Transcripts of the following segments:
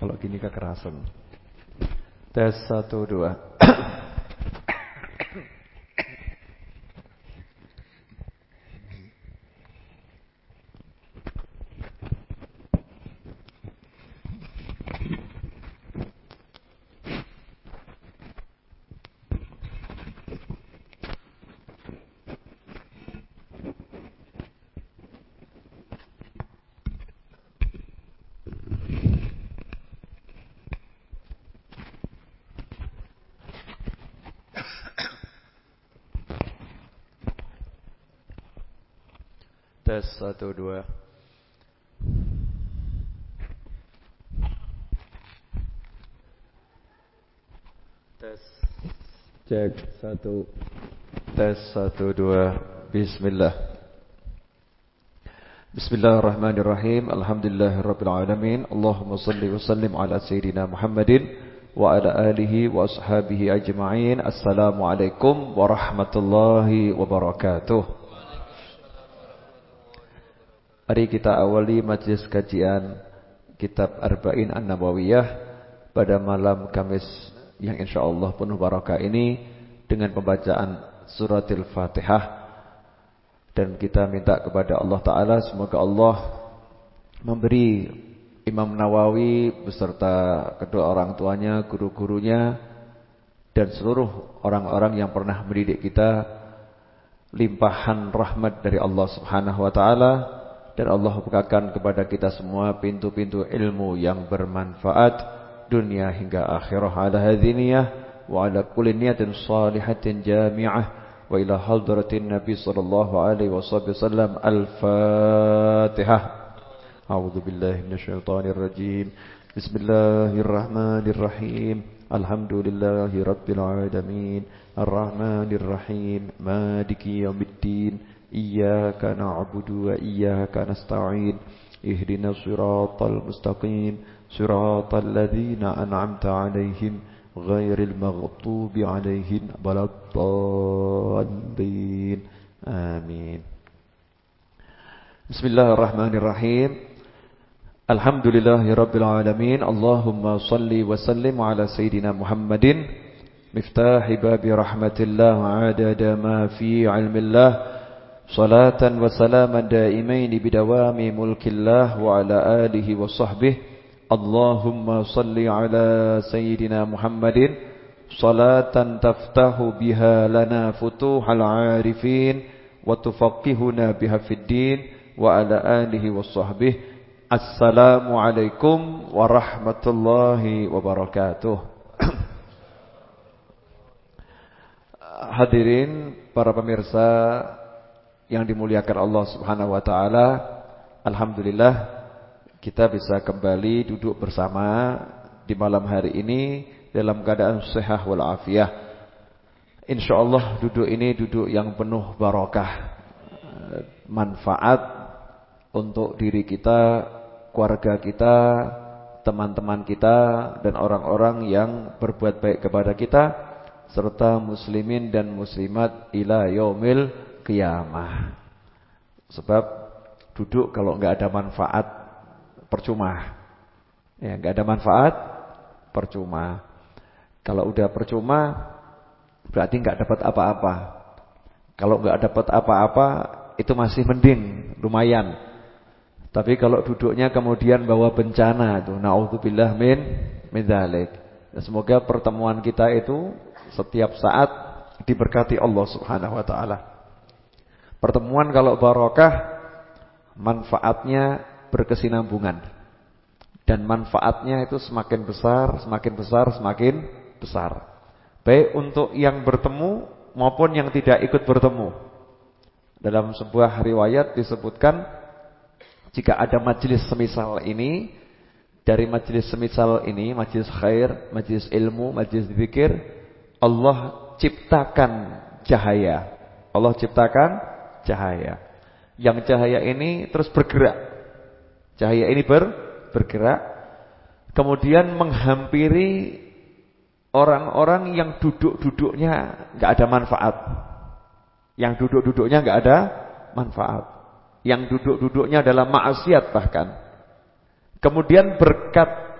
Kalau gini kekerasan. Tes satu dua. Satu dua. Tes. Cek satu. Tes satu dua. Bismillah. Bismillahirrahmanirrahim. Alhamdulillahirrabbilalamin. Allahumma salli wa sallim ala Sayyidina Muhammadin wa ala alihi wa ashabihi ajma'in. Assalamualaikum warahmatullahi wabarakatuh. Mari kita awali majlis kajian kitab Arba'in An-Nawawiyah pada malam Kamis yang insya Allah penuh barakah ini dengan pembacaan suratil Fatihah. Dan kita minta kepada Allah Taala semoga Allah memberi Imam Nawawi beserta kedua orang tuanya, guru-gurunya dan seluruh orang-orang yang pernah mendidik kita limpahan rahmat dari Allah Subhanahu wa taala dan Allah bukakan kepada kita semua pintu-pintu ilmu yang bermanfaat dunia hingga akhirah. Ala hadhiniyah wa ala kulli niyatin salihatin jami'ah. Wa ila hadratin nabi sallallahu alaihi wasallam al-fatihah. A'udzu billahi minasyaitonir rajim. Bismillahirrahmanirrahim. Alhamdulillahi rabbil alamin. Arrahmanir rahim maliki yaumiddin إياك نعبد وإياك نستعين اهدنا الصراط المستقيم صراط الذين أنعمت عليهم غير المغضوب عليهم ولا الضالين. آمين. بسم الله الرحمن الرحيم. الحمد لله رب العالمين. اللهم صل وسلم على سيدنا محمد. مفتاح باب رحمة الله عدد ما في علم الله. صلاة وسلاما دائمين بدوام ملك الله وعلى آله وصحبه اللهم صل على سيدنا محمد صلاة تفتح بها لنا فتوح العارفين وتفقهنا بها في الدين وعلى آله وصحبه السلام عليكم ورحمة الله وبركاته Hadirin para pemirsa yang dimuliakan Allah Subhanahu wa taala, alhamdulillah kita bisa kembali duduk bersama di malam hari ini dalam keadaan sehat wal afiah. Insyaallah duduk ini duduk yang penuh barakah, manfaat untuk diri kita, keluarga kita, teman-teman kita dan orang-orang yang berbuat baik kepada kita serta muslimin dan muslimat ila yaumil kiamah. Sebab duduk kalau nggak ada manfaat percuma. Ya, nggak ada manfaat percuma. Kalau udah percuma berarti nggak dapat apa-apa. Kalau nggak dapat apa-apa itu masih mending, lumayan. Tapi kalau duduknya kemudian bawa bencana itu naudzubillah min min dzalik. Semoga pertemuan kita itu setiap saat diberkati Allah Subhanahu wa taala. Pertemuan kalau barokah manfaatnya berkesinambungan. Dan manfaatnya itu semakin besar, semakin besar, semakin besar. Baik untuk yang bertemu maupun yang tidak ikut bertemu. Dalam sebuah riwayat disebutkan jika ada majelis semisal ini dari majelis semisal ini, majelis khair, majelis ilmu, majelis zikir, Allah ciptakan cahaya. Allah ciptakan cahaya. Yang cahaya ini terus bergerak. Cahaya ini ber, bergerak. Kemudian menghampiri orang-orang yang duduk-duduknya nggak ada manfaat. Yang duduk-duduknya nggak ada manfaat. Yang duduk-duduknya adalah maksiat bahkan. Kemudian berkat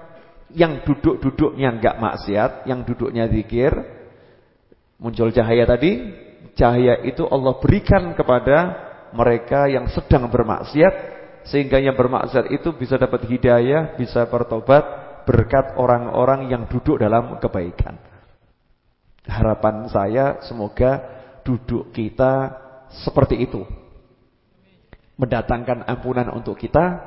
yang duduk-duduknya enggak maksiat, yang duduknya zikir, muncul cahaya tadi, cahaya itu Allah berikan kepada mereka yang sedang bermaksiat sehingga yang bermaksiat itu bisa dapat hidayah, bisa bertobat berkat orang-orang yang duduk dalam kebaikan. Harapan saya semoga duduk kita seperti itu. Mendatangkan ampunan untuk kita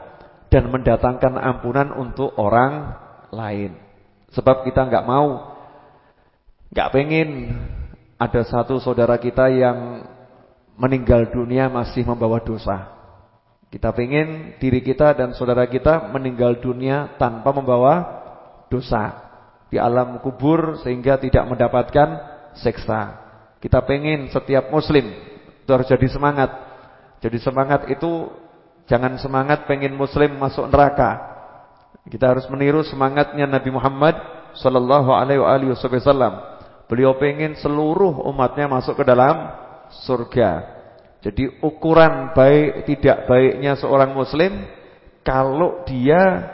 dan mendatangkan ampunan untuk orang lain. Sebab kita nggak mau nggak pengen ada satu saudara kita yang meninggal dunia masih membawa dosa. Kita pengen diri kita dan saudara kita meninggal dunia tanpa membawa dosa di alam kubur sehingga tidak mendapatkan seksa. Kita pengen setiap muslim itu harus jadi semangat. Jadi semangat itu jangan semangat pengen muslim masuk neraka. Kita harus meniru semangatnya Nabi Muhammad sallallahu alaihi wasallam. Beliau pengen seluruh umatnya masuk ke dalam surga. Jadi ukuran baik tidak baiknya seorang muslim kalau dia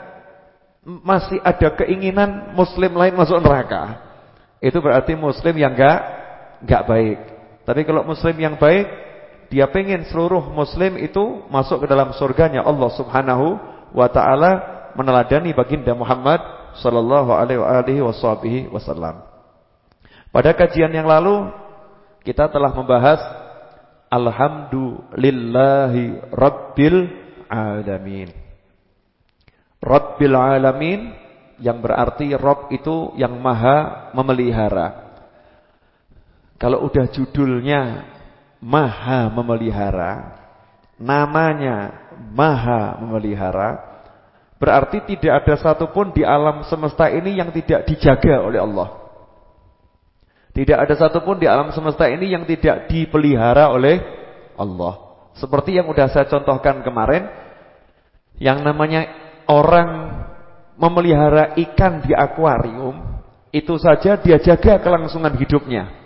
masih ada keinginan muslim lain masuk neraka. Itu berarti muslim yang enggak enggak baik. Tapi kalau muslim yang baik, dia pengen seluruh muslim itu masuk ke dalam surganya Allah Subhanahu wa taala meneladani baginda Muhammad sallallahu alaihi wasallam. Pada kajian yang lalu kita telah membahas alhamdulillahi rabbil alamin. Rabbil alamin yang berarti Rob itu yang maha memelihara. Kalau udah judulnya maha memelihara, namanya maha memelihara, berarti tidak ada satupun di alam semesta ini yang tidak dijaga oleh Allah. Tidak ada satupun di alam semesta ini yang tidak dipelihara oleh Allah. Seperti yang sudah saya contohkan kemarin, yang namanya orang memelihara ikan di akuarium, itu saja dia jaga kelangsungan hidupnya.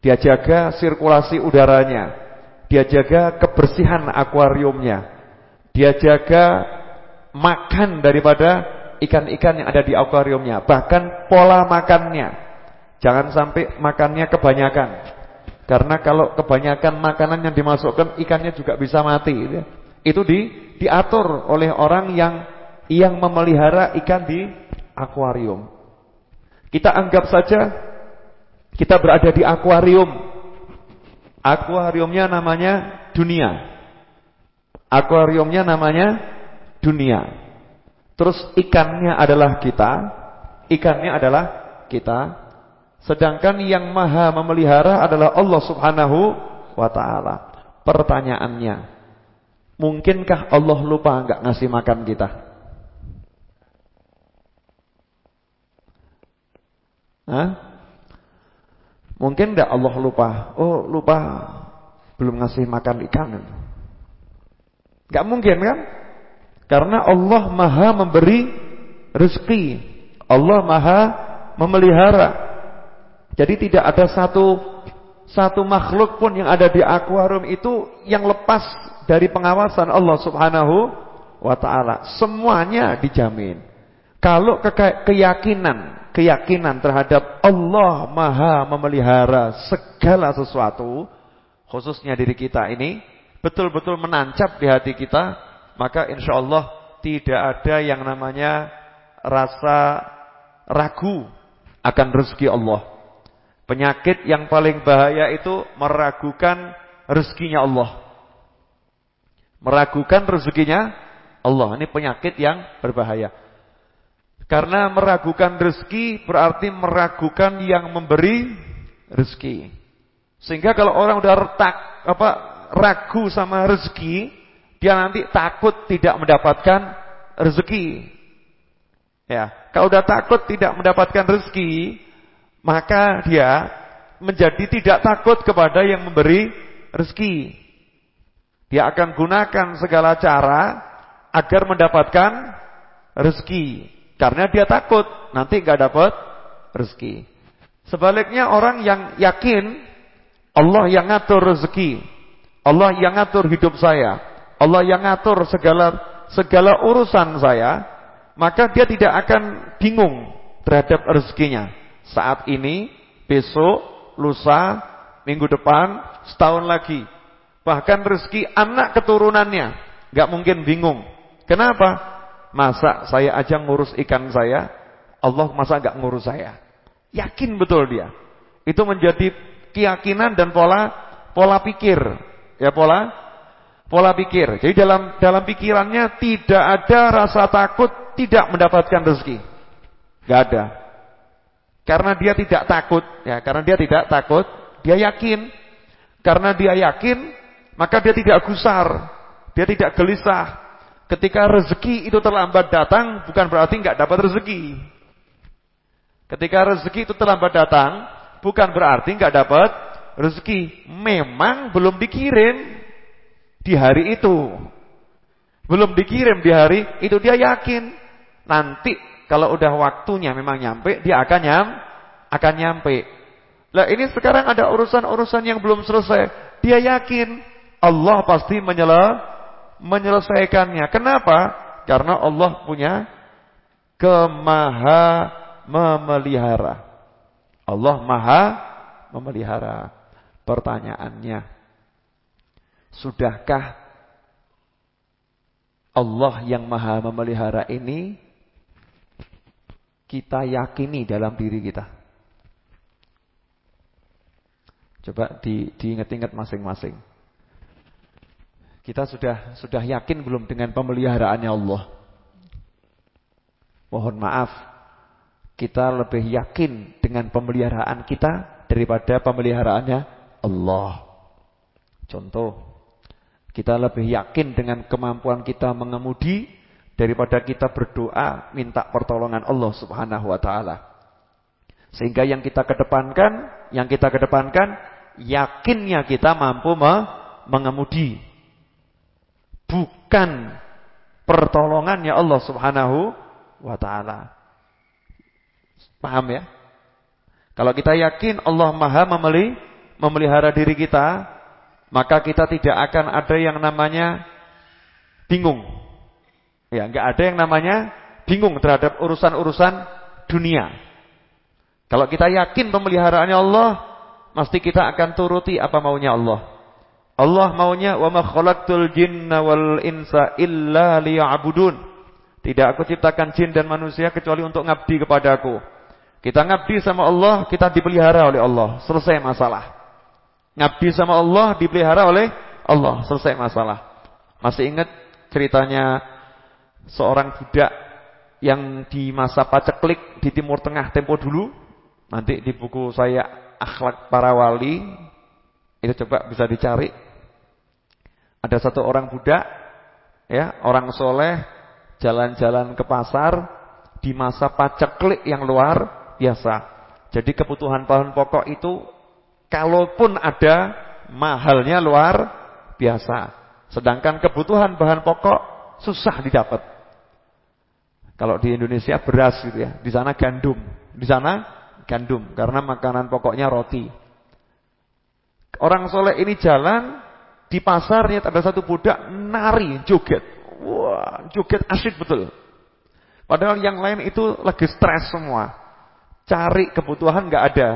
Dia jaga sirkulasi udaranya. Dia jaga kebersihan akuariumnya. Dia jaga makan daripada ikan-ikan yang ada di akuariumnya. Bahkan pola makannya. Jangan sampai makannya kebanyakan. Karena kalau kebanyakan makanan yang dimasukkan ikannya juga bisa mati. Itu di, diatur oleh orang yang yang memelihara ikan di akuarium. Kita anggap saja kita berada di akuarium. Akuariumnya namanya dunia. Akuariumnya namanya dunia. Terus ikannya adalah kita, ikannya adalah kita. Sedangkan yang maha memelihara adalah Allah subhanahu wa ta'ala. Pertanyaannya, mungkinkah Allah lupa enggak ngasih makan kita? Hah? Mungkin tidak Allah lupa. Oh, lupa belum ngasih makan ikan. Gak mungkin kan? Karena Allah Maha memberi rezeki. Allah Maha memelihara. Jadi tidak ada satu satu makhluk pun yang ada di akuarium itu yang lepas dari pengawasan Allah Subhanahu wa taala. Semuanya dijamin. Kalau ke keyakinan keyakinan terhadap Allah Maha memelihara segala sesuatu, khususnya diri kita ini, betul-betul menancap di hati kita, maka insya Allah tidak ada yang namanya rasa ragu akan rezeki Allah. Penyakit yang paling bahaya itu meragukan rezekinya Allah. Meragukan rezekinya Allah. Ini penyakit yang berbahaya. Karena meragukan rezeki berarti meragukan yang memberi rezeki. Sehingga kalau orang udah retak apa ragu sama rezeki, dia nanti takut tidak mendapatkan rezeki. Ya, kalau udah takut tidak mendapatkan rezeki, maka dia menjadi tidak takut kepada yang memberi rezeki. Dia akan gunakan segala cara agar mendapatkan rezeki. Karena dia takut nanti nggak dapat rezeki. Sebaliknya orang yang yakin Allah yang ngatur rezeki, Allah yang ngatur hidup saya, Allah yang ngatur segala segala urusan saya, maka dia tidak akan bingung terhadap rezekinya. Saat ini, besok, lusa, minggu depan, setahun lagi. Bahkan rezeki anak keturunannya nggak mungkin bingung. Kenapa? Masa saya aja ngurus ikan saya, Allah masa nggak ngurus saya? Yakin betul dia. Itu menjadi keyakinan dan pola pola pikir. Ya pola pola pikir. Jadi dalam dalam pikirannya tidak ada rasa takut tidak mendapatkan rezeki. Gak ada. Karena dia tidak takut, ya, karena dia tidak takut, dia yakin. Karena dia yakin, maka dia tidak gusar, dia tidak gelisah. Ketika rezeki itu terlambat datang, bukan berarti nggak dapat rezeki. Ketika rezeki itu terlambat datang, bukan berarti nggak dapat rezeki. Memang belum dikirim di hari itu. Belum dikirim di hari itu dia yakin nanti kalau udah waktunya memang nyampe, dia akan nyam akan nyampe. Lah ini sekarang ada urusan-urusan yang belum selesai. Dia yakin Allah pasti menyela, menyelesaikannya. Kenapa? Karena Allah punya kemaha memelihara. Allah maha memelihara. Pertanyaannya, sudahkah Allah yang maha memelihara ini kita yakini dalam diri kita? Coba di, diingat-ingat masing-masing. Kita sudah sudah yakin belum dengan pemeliharaannya Allah? Mohon maaf, kita lebih yakin dengan pemeliharaan kita daripada pemeliharaannya Allah. Contoh, kita lebih yakin dengan kemampuan kita mengemudi daripada kita berdoa minta pertolongan Allah Subhanahu wa taala. Sehingga yang kita kedepankan, yang kita kedepankan yakinnya kita mampu mengemudi. Bukan pertolongannya Allah Subhanahu wa taala. Paham ya? Kalau kita yakin Allah Maha memeli, memelihara diri kita, maka kita tidak akan ada yang namanya bingung Ya, enggak ada yang namanya bingung terhadap urusan-urusan dunia. Kalau kita yakin pemeliharaannya Allah, pasti kita akan turuti apa maunya Allah. Allah maunya wa ma khalaqtul jinna wal insa illa liya'budun. Tidak aku ciptakan jin dan manusia kecuali untuk ngabdi kepadaku. Kita ngabdi sama Allah, kita dipelihara oleh Allah. Selesai masalah. Ngabdi sama Allah, dipelihara oleh Allah. Selesai masalah. Masih ingat ceritanya seorang budak yang di masa paceklik di Timur Tengah tempo dulu. Nanti di buku saya Akhlak Para Wali itu coba bisa dicari. Ada satu orang budak ya, orang soleh jalan-jalan ke pasar di masa paceklik yang luar biasa. Jadi kebutuhan bahan pokok itu kalaupun ada mahalnya luar biasa. Sedangkan kebutuhan bahan pokok susah didapat. Kalau di Indonesia beras gitu ya, di sana gandum. Di sana gandum karena makanan pokoknya roti. Orang soleh ini jalan di pasarnya ada satu budak nari, joget. Wah, joget asyik betul. Padahal yang lain itu lagi stres semua. Cari kebutuhan nggak ada.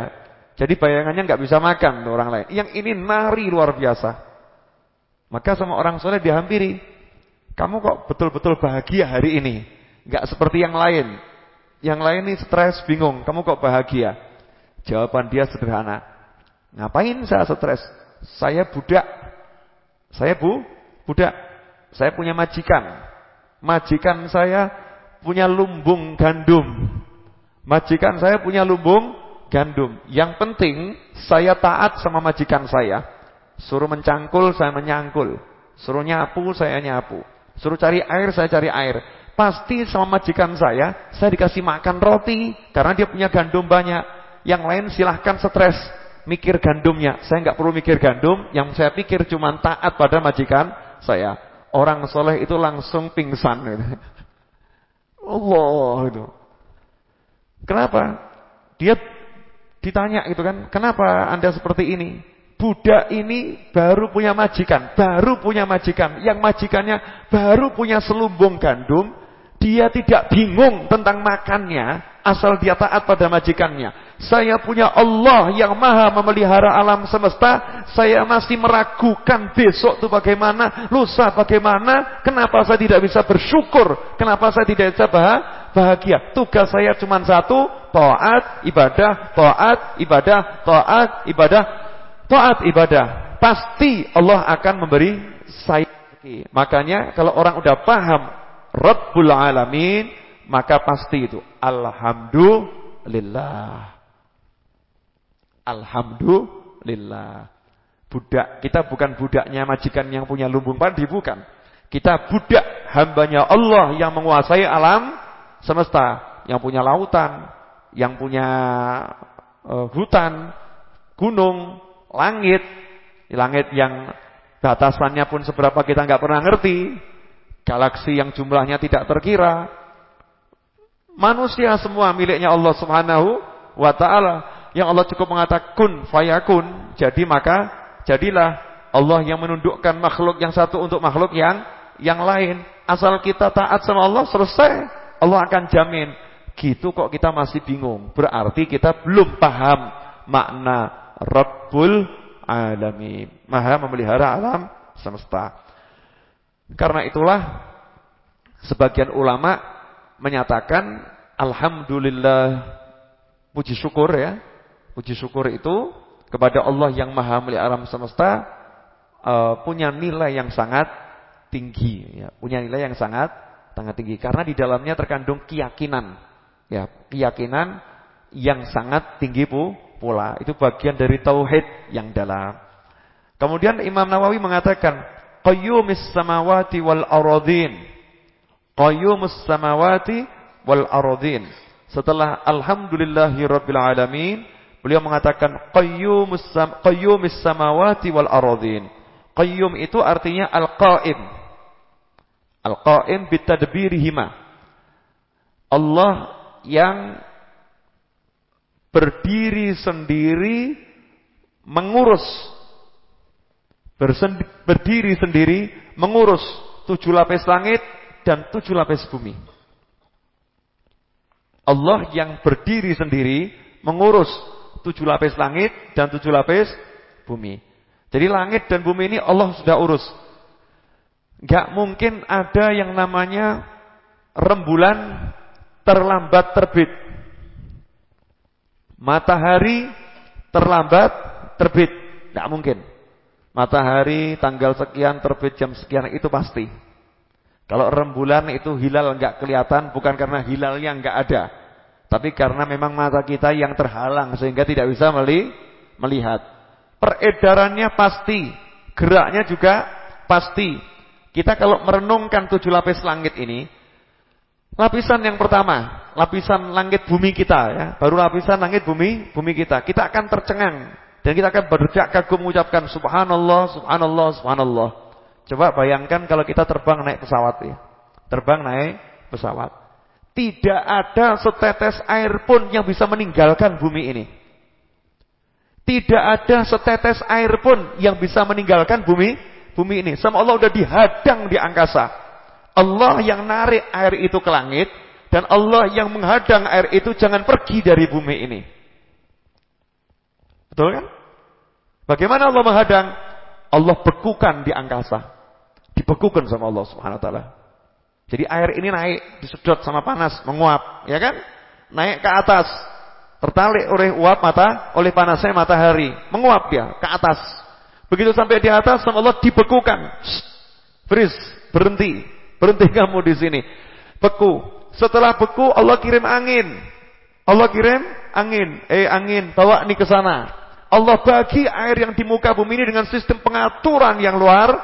Jadi bayangannya nggak bisa makan orang lain. Yang ini nari luar biasa. Maka sama orang soleh dihampiri. Kamu kok betul-betul bahagia hari ini? Enggak seperti yang lain. Yang lain ini stres, bingung. Kamu kok bahagia? Jawaban dia sederhana. Ngapain saya stres? Saya budak. Saya bu, budak. Saya punya majikan. Majikan saya punya lumbung gandum. Majikan saya punya lumbung gandum. Yang penting saya taat sama majikan saya. Suruh mencangkul, saya menyangkul. Suruh nyapu, saya nyapu. Suruh cari air, saya cari air. Pasti sama majikan saya, saya dikasih makan roti karena dia punya gandum banyak. Yang lain silahkan stres mikir gandumnya. Saya nggak perlu mikir gandum, yang saya pikir cuma taat pada majikan saya. Orang soleh itu langsung pingsan. Allah itu. Kenapa? Dia ditanya itu kan, kenapa anda seperti ini? Budak ini baru punya majikan, baru punya majikan. Yang majikannya baru punya selumbung gandum, Dia tidak bingung tentang makannya, asal dia taat pada majikannya. Saya punya Allah yang maha memelihara alam semesta. Saya masih meragukan besok itu bagaimana, lusa bagaimana. Kenapa saya tidak bisa bersyukur? Kenapa saya tidak bisa bahagia? Tugas saya cuma satu, taat, ibadah, taat, ibadah, taat, ibadah, taat, ibadah. Pasti Allah akan memberi saya. Makanya kalau orang udah paham Rabbul Alamin, maka pasti itu Alhamdulillah. Alhamdulillah. Budak, kita bukan budaknya majikan yang punya lumbung padi, bukan. Kita budak hambanya Allah yang menguasai alam semesta. Yang punya lautan, yang punya uh, hutan, gunung, langit. Langit yang batasannya pun seberapa kita nggak pernah ngerti galaksi yang jumlahnya tidak terkira. Manusia semua miliknya Allah Subhanahu wa taala. Yang Allah cukup mengatakan kun fayakun, jadi maka jadilah. Allah yang menundukkan makhluk yang satu untuk makhluk yang yang lain. Asal kita taat sama Allah selesai. Allah akan jamin. Gitu kok kita masih bingung. Berarti kita belum paham makna Rabbul Alamin. Maha memelihara alam semesta. Karena itulah sebagian ulama menyatakan alhamdulillah puji syukur ya. Puji syukur itu kepada Allah yang Maha melihara alam semesta uh, punya nilai yang sangat tinggi ya. Punya nilai yang sangat sangat tinggi karena di dalamnya terkandung keyakinan. Ya, keyakinan yang sangat tinggi pula. Itu bagian dari tauhid yang dalam. Kemudian Imam Nawawi mengatakan qayyumis samawati wal aradin. Qayyumus samawati wal aradin. Setelah alhamdulillahi rabbil alamin, beliau mengatakan qayyumus sam, qayyumis samawati wal aradin. Qayyum itu artinya al-qaim. Al-qaim bitadbirihima. Allah yang berdiri sendiri mengurus berdiri sendiri mengurus tujuh lapis langit dan tujuh lapis bumi. Allah yang berdiri sendiri mengurus tujuh lapis langit dan tujuh lapis bumi. Jadi langit dan bumi ini Allah sudah urus. Gak mungkin ada yang namanya rembulan terlambat terbit. Matahari terlambat terbit. Gak mungkin. Matahari tanggal sekian terbit jam sekian itu pasti. Kalau rembulan itu hilal enggak kelihatan bukan karena hilalnya enggak ada. Tapi karena memang mata kita yang terhalang sehingga tidak bisa melihat. Peredarannya pasti, geraknya juga pasti. Kita kalau merenungkan tujuh lapis langit ini, lapisan yang pertama, lapisan langit bumi kita ya, baru lapisan langit bumi bumi kita. Kita akan tercengang dan kita akan berdecak kagum mengucapkan subhanallah, subhanallah, subhanallah. Coba bayangkan kalau kita terbang naik pesawat ya. Terbang naik pesawat. Tidak ada setetes air pun yang bisa meninggalkan bumi ini. Tidak ada setetes air pun yang bisa meninggalkan bumi bumi ini. Sama Allah sudah dihadang di angkasa. Allah yang narik air itu ke langit dan Allah yang menghadang air itu jangan pergi dari bumi ini. Betul kan? Bagaimana Allah menghadang? Allah bekukan di angkasa. Dibekukan sama Allah Subhanahu wa taala. Jadi air ini naik, disedot sama panas, menguap, ya kan? Naik ke atas. Tertarik oleh uap mata, oleh panasnya matahari, menguap dia ke atas. Begitu sampai di atas sama Allah dibekukan. Freeze, berhenti. Berhenti kamu di sini. Beku. Setelah beku Allah kirim angin. Allah kirim angin. Eh angin, bawa ini ke sana. Allah bagi air yang di muka bumi ini dengan sistem pengaturan yang luar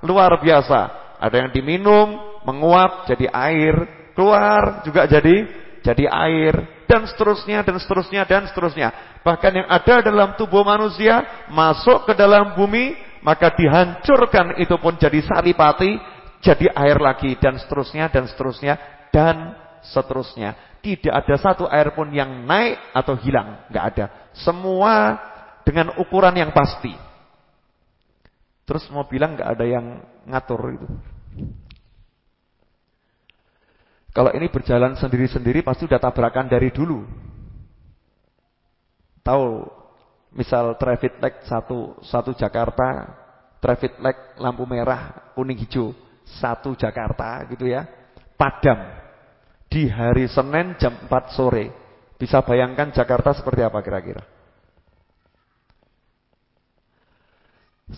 luar biasa. Ada yang diminum, menguap jadi air, keluar juga jadi jadi air dan seterusnya dan seterusnya dan seterusnya. Bahkan yang ada dalam tubuh manusia masuk ke dalam bumi maka dihancurkan itu pun jadi saripati, jadi air lagi dan seterusnya dan seterusnya dan seterusnya. Tidak ada satu air pun yang naik atau hilang, nggak ada. Semua dengan ukuran yang pasti. Terus mau bilang nggak ada yang ngatur itu. Kalau ini berjalan sendiri-sendiri pasti udah tabrakan dari dulu. Tahu misal traffic light satu satu Jakarta, traffic light lampu merah, kuning hijau, satu Jakarta gitu ya. Padam. Di hari Senin jam 4 sore. Bisa bayangkan Jakarta seperti apa kira-kira?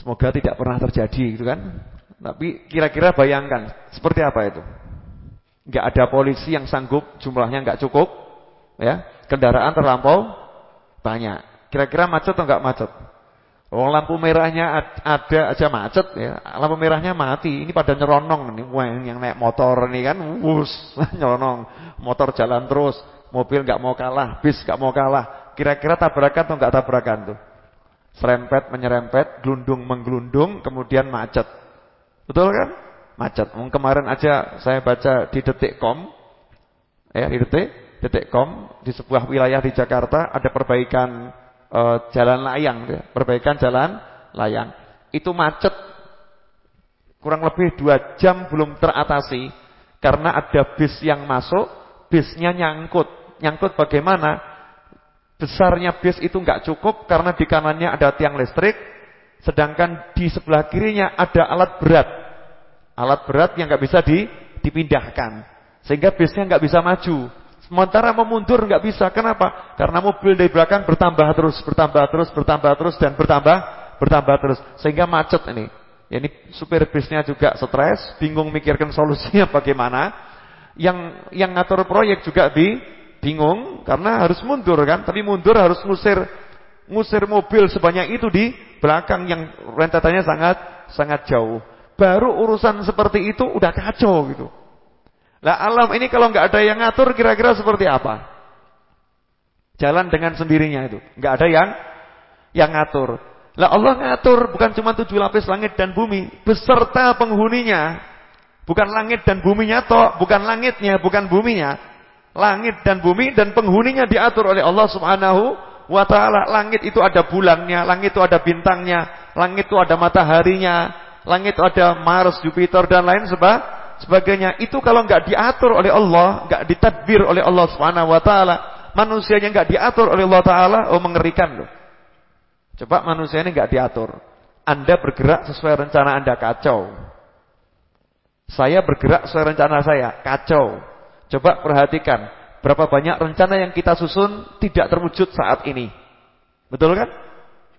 Semoga tidak pernah terjadi gitu kan. Tapi kira-kira bayangkan seperti apa itu? Enggak ada polisi yang sanggup, jumlahnya enggak cukup, ya. Kendaraan terlampau banyak. Kira-kira macet atau enggak macet? Oh, lampu merahnya ada aja macet ya. Lampu merahnya mati. Ini pada nyeronong nih, yang naik motor nih kan, wus, nyeronong. Motor jalan terus, mobil enggak mau kalah, bis enggak mau kalah. Kira-kira tabrakan atau enggak tabrakan tuh? Serempet menyerempet, gelundung menggelundung, kemudian macet. Betul kan? Macet. Kemarin aja saya baca di detik.com ya, di detik, detik.com di sebuah wilayah di Jakarta ada perbaikan uh, jalan layang, ya. perbaikan jalan layang. Itu macet kurang lebih dua jam belum teratasi karena ada bis yang masuk, bisnya nyangkut. Nyangkut bagaimana? Besarnya bis itu nggak cukup karena di kanannya ada tiang listrik, sedangkan di sebelah kirinya ada alat berat. Alat berat yang nggak bisa dipindahkan. Sehingga bisnya nggak bisa maju. Sementara memundur nggak bisa. Kenapa? Karena mobil dari belakang bertambah terus, bertambah terus, bertambah terus dan bertambah, bertambah terus. Sehingga macet ini. Ya, ini supir bisnya juga stres, bingung mikirkan solusinya bagaimana. Yang yang ngatur proyek juga bi bingung karena harus mundur kan, tapi mundur harus ngusir ngusir mobil sebanyak itu di belakang yang rentetannya sangat sangat jauh. Baru urusan seperti itu udah kacau gitu. Lah alam ini kalau nggak ada yang ngatur kira-kira seperti apa? Jalan dengan sendirinya itu. nggak ada yang yang ngatur. Lah Allah ngatur bukan cuma tujuh lapis langit dan bumi, beserta penghuninya. Bukan langit dan buminya toh, bukan langitnya, bukan buminya. Langit dan bumi dan penghuninya diatur oleh Allah Subhanahu wa taala. Langit itu ada bulannya, langit itu ada bintangnya, langit itu ada mataharinya, langit itu ada Mars, Jupiter dan lain sebagainya sebagainya itu kalau nggak diatur oleh Allah, nggak ditadbir oleh Allah Subhanahu wa taala, manusianya nggak diatur oleh Allah taala, oh mengerikan loh. Coba manusia ini nggak diatur. Anda bergerak sesuai rencana Anda kacau. Saya bergerak sesuai rencana saya kacau. Coba perhatikan berapa banyak rencana yang kita susun tidak terwujud saat ini. Betul kan?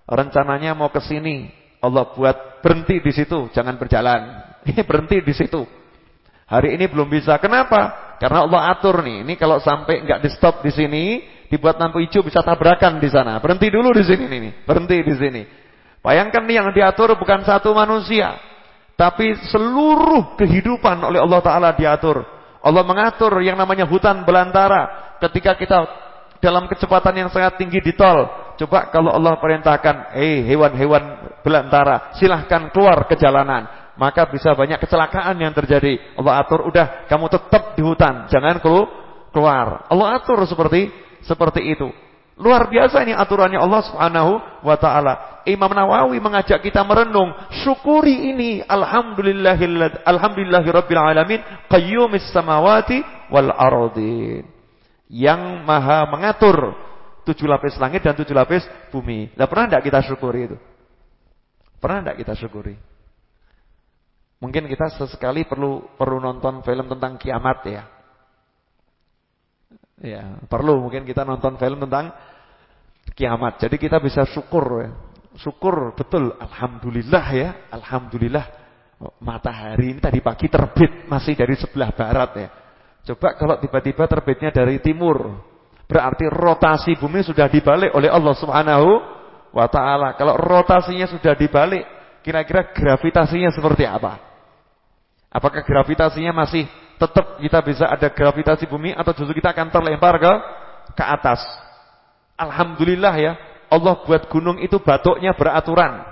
Rencananya mau ke sini, Allah buat berhenti di situ, jangan berjalan. Ini berhenti di situ. Hari ini belum bisa. Kenapa? Karena Allah atur nih. Ini kalau sampai nggak di stop di sini, dibuat lampu hijau bisa tabrakan di sana. Berhenti dulu di sini nih. Berhenti di sini. Bayangkan nih yang diatur bukan satu manusia, tapi seluruh kehidupan oleh Allah taala diatur. Allah mengatur yang namanya hutan belantara. Ketika kita dalam kecepatan yang sangat tinggi di tol, coba kalau Allah perintahkan, "Eh, hewan-hewan belantara, silahkan keluar ke jalanan." maka bisa banyak kecelakaan yang terjadi. Allah atur, udah kamu tetap di hutan, jangan keluar. Allah atur seperti seperti itu. Luar biasa ini aturannya Allah Subhanahu wa taala. Imam Nawawi mengajak kita merenung, syukuri ini alhamdulillahil alhamdulillahirabbil alamin qayyumis samawati wal ardin. Yang maha mengatur tujuh lapis langit dan tujuh lapis bumi. Nah, pernah tidak kita syukuri itu? Pernah tidak kita syukuri? Mungkin kita sesekali perlu perlu nonton film tentang kiamat ya. Ya, perlu mungkin kita nonton film tentang kiamat. Jadi kita bisa syukur ya. Syukur betul alhamdulillah ya. Alhamdulillah matahari ini tadi pagi terbit masih dari sebelah barat ya. Coba kalau tiba-tiba terbitnya dari timur, berarti rotasi bumi sudah dibalik oleh Allah Subhanahu wa taala. Kalau rotasinya sudah dibalik, kira-kira gravitasinya seperti apa? Apakah gravitasinya masih tetap kita bisa ada gravitasi bumi atau justru kita akan terlempar ke ke atas? Alhamdulillah ya, Allah buat gunung itu batuknya beraturan.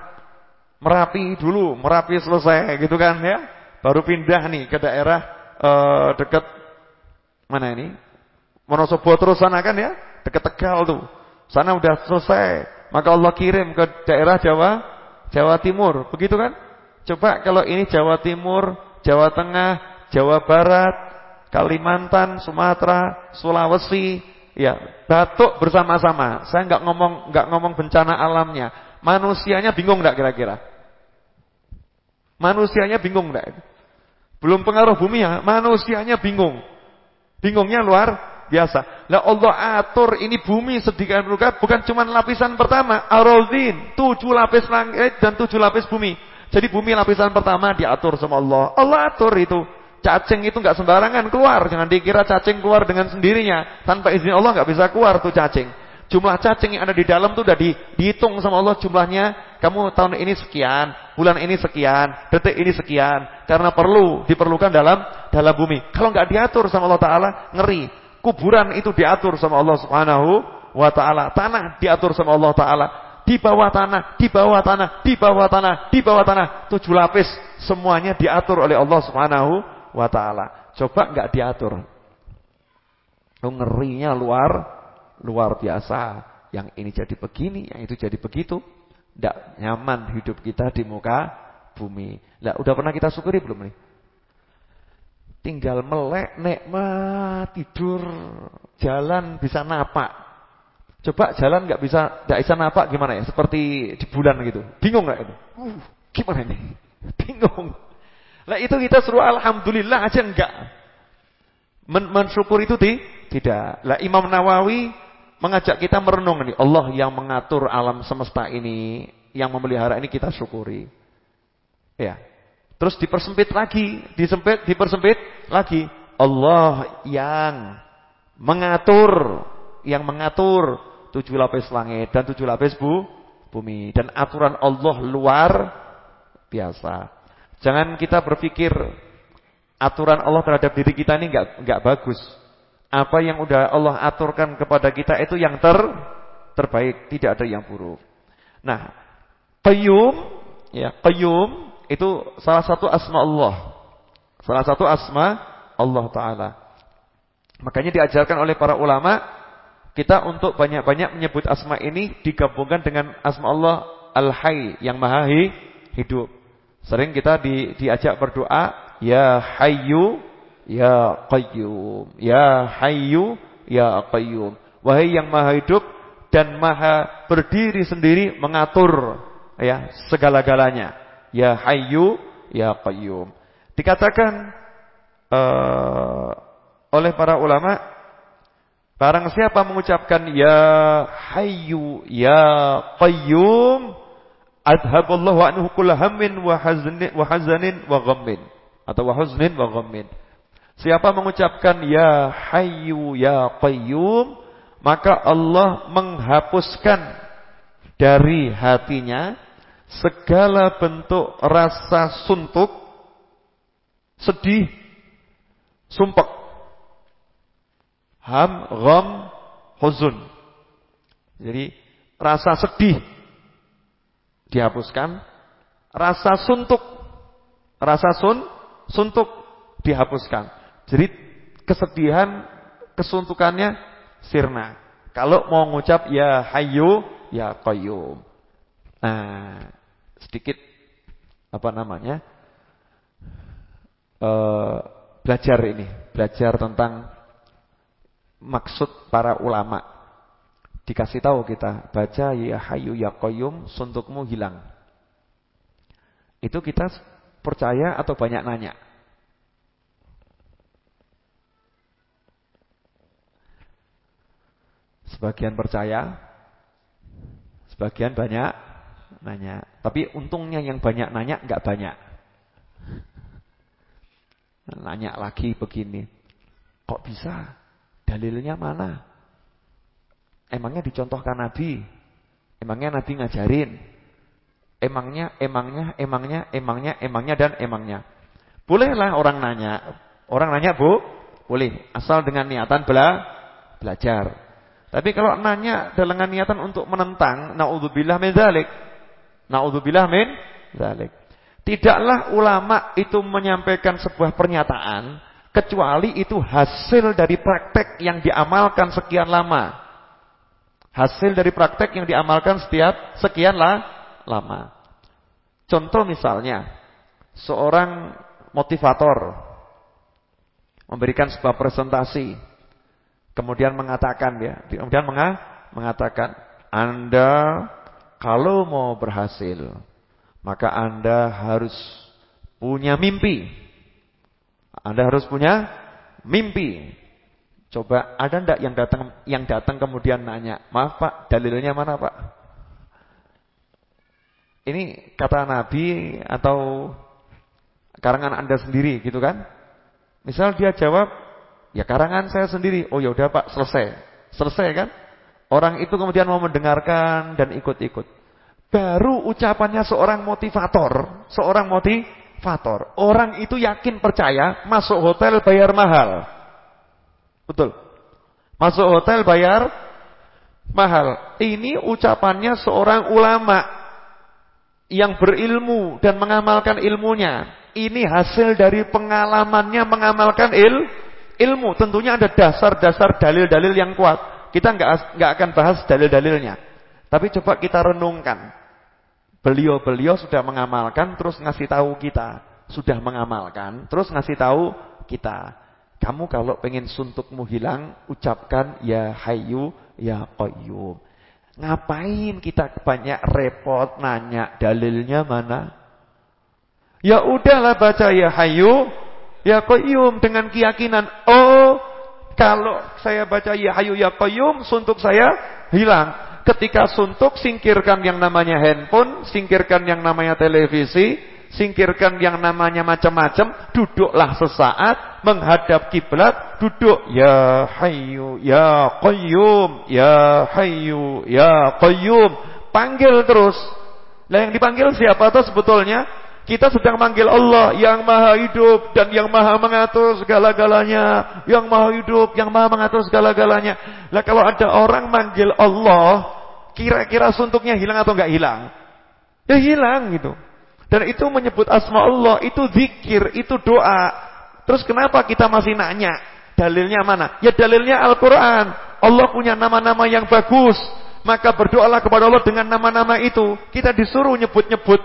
Merapi dulu, Merapi selesai gitu kan ya. Baru pindah nih ke daerah uh, dekat mana ini? Wonosobo terus sana kan ya, dekat Tegal tuh. Sana udah selesai. Maka Allah kirim ke daerah Jawa, Jawa Timur. Begitu kan? Coba kalau ini Jawa Timur Jawa Tengah, Jawa Barat, Kalimantan, Sumatera, Sulawesi, ya batuk bersama-sama. Saya nggak ngomong nggak ngomong bencana alamnya. Manusianya bingung nggak kira-kira? Manusianya bingung nggak? Belum pengaruh bumi ya, manusianya bingung. Bingungnya luar biasa. Lah Allah atur ini bumi sedikit rukat bukan cuma lapisan pertama, arodin, tujuh lapis langit dan tujuh lapis bumi. Jadi bumi lapisan pertama diatur sama Allah. Allah atur itu. Cacing itu nggak sembarangan keluar, jangan dikira cacing keluar dengan sendirinya. Tanpa izin Allah nggak bisa keluar tuh cacing. Jumlah cacing yang ada di dalam tuh udah di, dihitung sama Allah jumlahnya. Kamu tahun ini sekian, bulan ini sekian, detik ini sekian. Karena perlu diperlukan dalam dalam bumi. Kalau nggak diatur sama Allah Taala, ngeri. Kuburan itu diatur sama Allah Subhanahu wa Taala. Tanah diatur sama Allah Taala. Di bawah tanah, di bawah tanah, di bawah tanah, di bawah tanah. Tujuh lapis semuanya diatur oleh Allah Subhanahu wa Taala. Coba nggak diatur. ngerinya luar luar biasa. Yang ini jadi begini, yang itu jadi begitu. Tidak nyaman hidup kita di muka bumi. Lah, udah pernah kita syukuri belum nih? Tinggal melek, nikmat, tidur, jalan bisa napak. Coba jalan nggak bisa, nggak bisa napak gimana ya? Seperti di bulan gitu. Bingung nggak itu? Uh, gimana ini? Bingung. Lah itu kita suruh alhamdulillah aja enggak. Men mensyukur itu di, tidak. Lah Imam Nawawi mengajak kita merenung ini. Allah yang mengatur alam semesta ini, yang memelihara ini kita syukuri. Ya. Terus dipersempit lagi, disempit, dipersempit lagi. Allah yang mengatur, yang mengatur tujuh lapis langit dan tujuh lapis bu, bumi. Dan aturan Allah luar biasa. Jangan kita berpikir aturan Allah terhadap diri kita ini enggak enggak bagus. Apa yang udah Allah aturkan kepada kita itu yang ter terbaik, tidak ada yang buruk. Nah, Qayyum ya, Qayyum itu salah satu asma Allah. Salah satu asma Allah taala. Makanya diajarkan oleh para ulama kita untuk banyak-banyak menyebut asma ini digabungkan dengan asma Allah Al-Hayy yang Maha hidup. Sering kita di, diajak berdoa, ya Hayyu Ya Qayyum, Ya Hayyu, Ya Qayyum. Wahai yang maha hidup dan maha berdiri sendiri mengatur ya segala-galanya. Ya Hayyu, Ya Qayyum. Dikatakan uh, oleh para ulama barang siapa mengucapkan ya Hayyu, Ya Qayyum adhaballahu anhu kull hammin wa hazanin wa hazanin wa ghammin. Atau wa huznin wa ghammin. Siapa mengucapkan ya hayyu ya qayyum, maka Allah menghapuskan dari hatinya segala bentuk rasa suntuk, sedih, sumpek, ham, gham, huzun. Jadi rasa sedih dihapuskan, rasa suntuk, rasa sun, suntuk dihapuskan. Jadi kesedihan, kesuntukannya sirna. Kalau mau ngucap ya hayyu ya qayyum. Nah, sedikit apa namanya? Uh, belajar ini, belajar tentang maksud para ulama. Dikasih tahu kita, baca ya hayyu ya qayyum, suntukmu hilang. Itu kita percaya atau banyak nanya? Sebagian percaya, sebagian banyak nanya. Tapi untungnya yang banyak nanya enggak banyak. Nanya lagi begini. Kok bisa? Dalilnya mana? Emangnya dicontohkan Nabi? Emangnya Nabi ngajarin? Emangnya, emangnya, emangnya, emangnya, emangnya dan emangnya. Bolehlah orang nanya. Orang nanya, Bu, boleh asal dengan niatan bela belajar. Tapi kalau nanya dengan niatan untuk menentang, naudzubillah min dzalik. Naudzubillah min dzalik. Tidaklah ulama itu menyampaikan sebuah pernyataan kecuali itu hasil dari praktek yang diamalkan sekian lama. Hasil dari praktek yang diamalkan setiap sekian lah, lama. Contoh misalnya seorang motivator. memberikan sebuah presentasi. Kemudian mengatakan ya, kemudian mengatakan Anda kalau mau berhasil, maka Anda harus punya mimpi. Anda harus punya mimpi. Coba ada ndak yang datang yang datang kemudian nanya, "Maaf Pak, dalilnya mana Pak?" Ini kata Nabi atau karangan Anda sendiri gitu kan? Misal dia jawab, "Ya karangan saya sendiri." Oh ya udah Pak, selesai. Selesai kan? Orang itu kemudian mau mendengarkan dan ikut-ikut. Baru ucapannya seorang motivator, seorang motivator. Orang itu yakin percaya masuk hotel bayar mahal. Betul. Masuk hotel bayar mahal. Ini ucapannya seorang ulama yang berilmu dan mengamalkan ilmunya. Ini hasil dari pengalamannya mengamalkan il, ilmu. Tentunya ada dasar-dasar dalil-dalil yang kuat. Kita nggak nggak akan bahas dalil-dalilnya. Tapi coba kita renungkan. Beliau-beliau sudah mengamalkan terus ngasih tahu kita. Sudah mengamalkan terus ngasih tahu kita. Kamu kalau pengen suntukmu hilang, ucapkan ya hayu ya qayyum. Ngapain kita banyak repot nanya dalilnya mana? Ya udahlah baca ya hayu ya qayyum dengan keyakinan, oh kalau saya baca ya hayu ya qayyum, suntuk saya hilang. Ketika suntuk, singkirkan yang namanya handphone, singkirkan yang namanya televisi, Singkirkan yang namanya macam-macam, duduklah sesaat menghadap kiblat, duduk ya hayyu ya qayyum, ya hayyu ya qayyum. Panggil terus. Lah yang dipanggil siapa tuh sebetulnya? Kita sedang manggil Allah yang maha hidup dan yang maha mengatur segala-galanya. Yang maha hidup, yang maha mengatur segala-galanya. Lah kalau ada orang manggil Allah, kira-kira suntuknya hilang atau enggak hilang? Ya hilang gitu. Dan itu menyebut asma Allah, itu zikir, itu doa. Terus kenapa kita masih nanya? Dalilnya mana? Ya dalilnya Al-Quran. Allah punya nama-nama yang bagus. Maka berdoalah kepada Allah dengan nama-nama itu. Kita disuruh nyebut-nyebut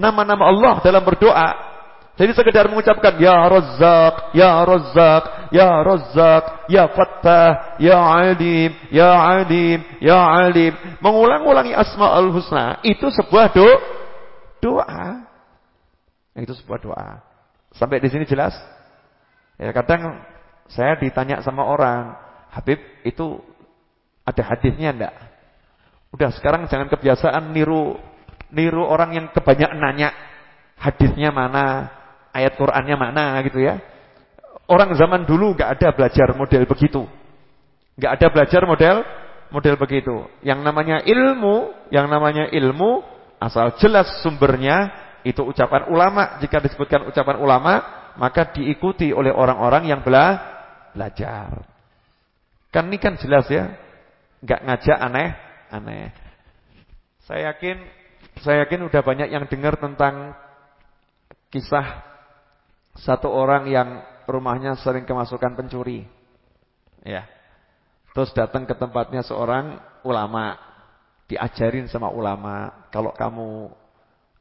nama-nama Allah dalam berdoa. Jadi sekedar mengucapkan Ya Razzaq, Ya Razzaq, Ya Razzaq, Ya Fattah, Ya Alim, Ya Alim, Ya Alim. Mengulang-ulangi Asma al-Husna. Itu sebuah do doa. Itu sebuah doa. Sampai di sini jelas? Ya kadang saya ditanya sama orang, Habib itu ada hadisnya enggak? Udah sekarang jangan kebiasaan niru niru orang yang kebanyakan nanya hadisnya mana, ayat Qur'annya mana gitu ya. Orang zaman dulu enggak ada belajar model begitu. Enggak ada belajar model model begitu. Yang namanya ilmu, yang namanya ilmu asal jelas sumbernya itu ucapan ulama. Jika disebutkan ucapan ulama, maka diikuti oleh orang-orang yang bela belajar. Kan ini kan jelas ya. Enggak ngajak aneh-aneh. Saya yakin saya yakin udah banyak yang dengar tentang kisah satu orang yang rumahnya sering kemasukan pencuri. Ya. Terus datang ke tempatnya seorang ulama, diajarin sama ulama, kalau kamu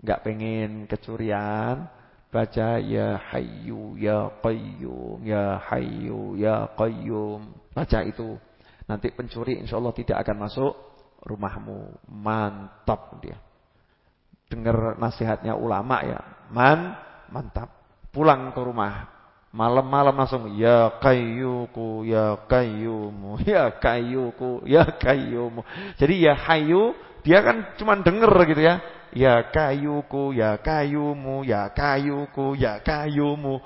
nggak pengen kecurian, baca ya hayyu ya qayyum ya hayyu ya qayyum. Baca itu. Nanti pencuri insya Allah tidak akan masuk rumahmu. Mantap dia. Dengar nasihatnya ulama ya. Man, mantap. Pulang ke rumah. Malam-malam langsung ya kayyuku ya kayyumu ya kayyuku ya kayyumu. Jadi ya hayyu dia kan cuma denger gitu ya. Ya kayuku, ya kayumu, ya kayuku, ya kayumu.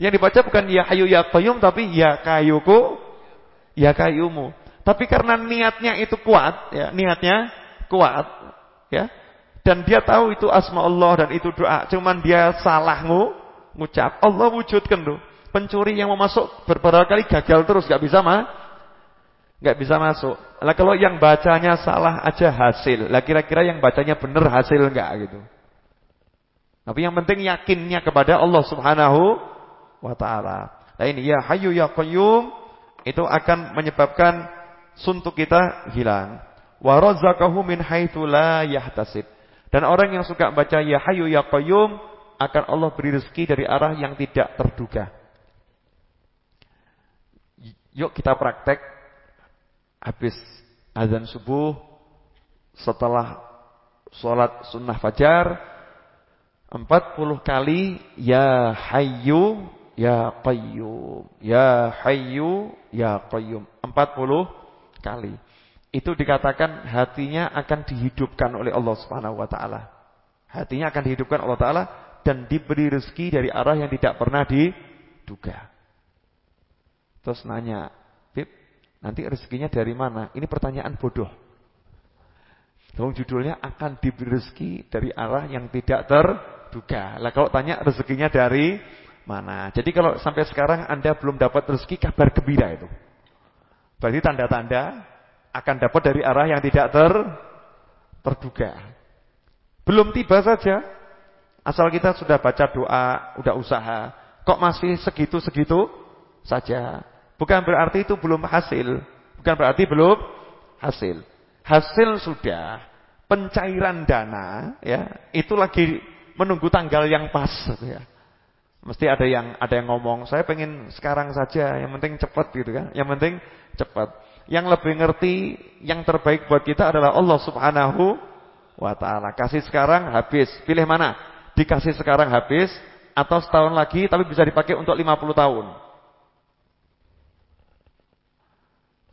Yang dibaca bukan ya hayu ya qayyum tapi ya kayuku, ya kayumu. Tapi karena niatnya itu kuat, ya, niatnya kuat, ya. Dan dia tahu itu asma Allah dan itu doa, cuman dia salah ngu, ngucap. Allah wujudkan tuh. Pencuri yang mau masuk beberapa kali gagal terus gak bisa mah nggak bisa masuk. Lah kalau yang bacanya salah aja hasil. Lah kira-kira yang bacanya benar hasil enggak gitu. Tapi yang penting yakinnya kepada Allah Subhanahu wa taala. Nah ini ya Hayyu ya Qayyum itu akan menyebabkan suntuk kita hilang. Wa razaqahu min haitsu la yahtasib. Dan orang yang suka baca ya Hayyu ya Qayyum akan Allah beri rezeki dari arah yang tidak terduga. Yuk kita praktek habis azan subuh setelah sholat sunnah fajar 40 kali ya hayyu ya qayyum ya hayyu ya qayyum 40 kali. Itu dikatakan hatinya akan dihidupkan oleh Allah Subhanahu wa taala. Hatinya akan dihidupkan Allah taala dan diberi rezeki dari arah yang tidak pernah diduga. Terus nanya, "Bib, nanti rezekinya dari mana?" Ini pertanyaan bodoh. Dong judulnya akan diberi rezeki dari arah yang tidak terduga. Lah kalau tanya rezekinya dari mana? Jadi kalau sampai sekarang Anda belum dapat rezeki kabar gembira itu. Berarti tanda-tanda akan dapat dari arah yang tidak ter terduga. Belum tiba saja asal kita sudah baca doa, udah usaha, kok masih segitu-segitu saja. Bukan berarti itu belum hasil. Bukan berarti belum hasil hasil sudah pencairan dana ya itu lagi menunggu tanggal yang pas ya. Mesti ada yang ada yang ngomong, saya pengen sekarang saja, yang penting cepat gitu kan. Yang penting cepat. Yang lebih ngerti yang terbaik buat kita adalah Allah Subhanahu wa taala. Kasih sekarang habis. Pilih mana? Dikasih sekarang habis atau setahun lagi tapi bisa dipakai untuk 50 tahun.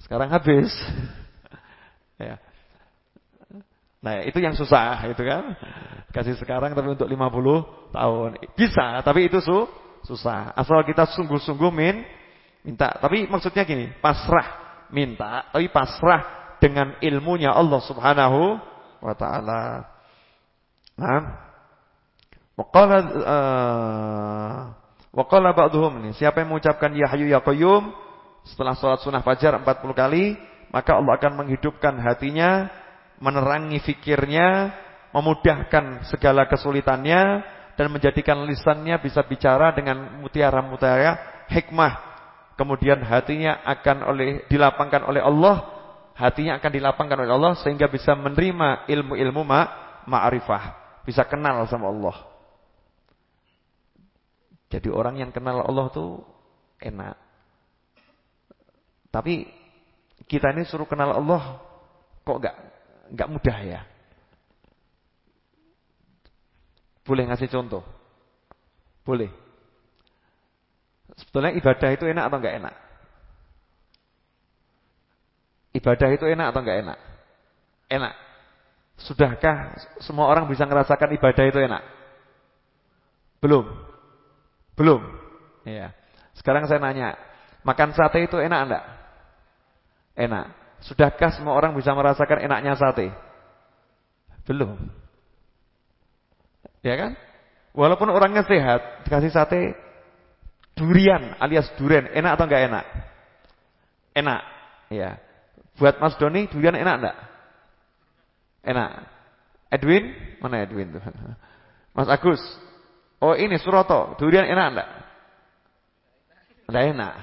Sekarang habis. Ya. Nah, itu yang susah, itu kan. Kasih sekarang tapi untuk 50 tahun. Bisa, tapi itu su susah. Asal kita sungguh-sungguh min minta. Tapi maksudnya gini, pasrah minta, tapi pasrah dengan ilmunya Allah Subhanahu wa taala. Nah, waqala uh, waqala ba'dhum ini, siapa yang mengucapkan ya hayyu ya qayyum setelah salat sunnah fajar 40 kali, maka Allah akan menghidupkan hatinya, menerangi fikirnya, memudahkan segala kesulitannya dan menjadikan lisannya bisa bicara dengan mutiara-mutiara hikmah. Kemudian hatinya akan oleh dilapangkan oleh Allah, hatinya akan dilapangkan oleh Allah sehingga bisa menerima ilmu-ilmu ma ma'rifah, bisa kenal sama Allah. Jadi orang yang kenal Allah tuh enak. Tapi kita ini suruh kenal Allah kok enggak enggak mudah ya. Boleh ngasih contoh? Boleh. Sebetulnya ibadah itu enak atau enggak enak? Ibadah itu enak atau enggak enak? Enak. Sudahkah semua orang bisa merasakan ibadah itu enak? Belum. Belum. Iya. Sekarang saya nanya, makan sate itu enak enggak? Enak. Sudahkah semua orang bisa merasakan enaknya sate? Belum. Ya kan? Walaupun orangnya sehat, dikasih sate durian alias durian, enak atau enggak enak? Enak. Ya. Buat Mas Doni durian enak enggak? Enak. Edwin? Mana Edwin tuh? Mas Agus. Oh ini Suroto, durian enak enggak? Enggak enak.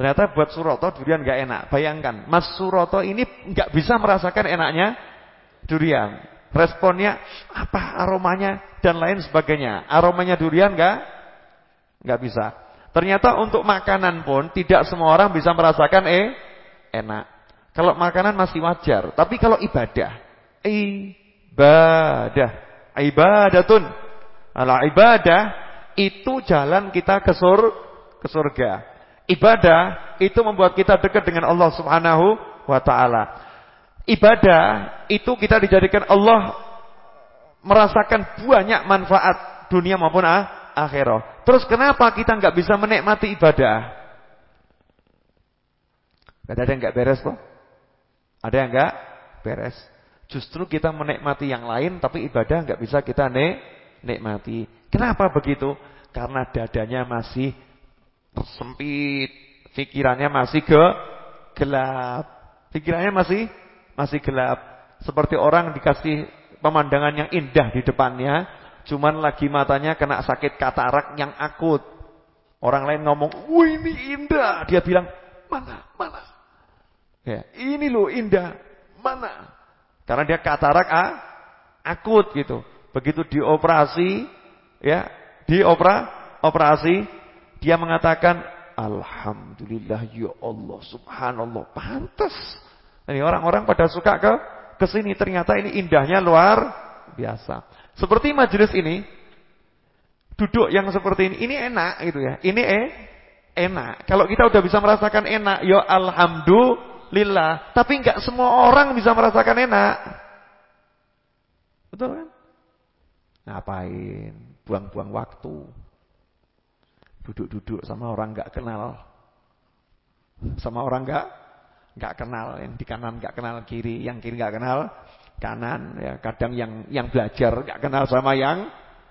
Ternyata buat Suroto durian gak enak. Bayangkan, Mas Suroto ini gak bisa merasakan enaknya durian. Responnya apa aromanya dan lain sebagainya. Aromanya durian gak? Gak bisa. Ternyata untuk makanan pun tidak semua orang bisa merasakan eh enak. Kalau makanan masih wajar, tapi kalau ibadah, ibadah, ibadatun. Kalau ibadah itu jalan kita ke sur ke surga. Ibadah itu membuat kita dekat dengan Allah Subhanahu wa taala. Ibadah itu kita dijadikan Allah merasakan banyak manfaat dunia maupun ah, akhirat. Terus kenapa kita nggak bisa menikmati ibadah? Ada yang nggak beres kok? Ada yang nggak beres. Justru kita menikmati yang lain tapi ibadah nggak bisa kita nik nikmati. Kenapa begitu? Karena dadanya masih sempit, pikirannya masih ke gelap. Pikirannya masih masih gelap. Seperti orang dikasih pemandangan yang indah di depannya, cuman lagi matanya kena sakit katarak yang akut. Orang lain ngomong, "Wih, ini indah." Dia bilang, "Mana? Mana?" Ya, ini loh indah. Mana? Karena dia katarak ah, akut gitu. Begitu dioperasi, ya, diopera operasi dia mengatakan Alhamdulillah, ya Allah, subhanallah, pantas. Ini orang-orang pada suka ke ke sini ternyata ini indahnya luar biasa. Seperti majelis ini, duduk yang seperti ini, ini enak gitu ya. Ini eh enak. Kalau kita udah bisa merasakan enak, ya alhamdulillah. Tapi enggak semua orang bisa merasakan enak. Betul kan? Ngapain? Buang-buang waktu. Duduk-duduk sama orang enggak kenal. Sama orang enggak enggak kenal, yang di kanan enggak kenal kiri, yang kiri enggak kenal kanan ya. Kadang yang yang belajar enggak kenal sama yang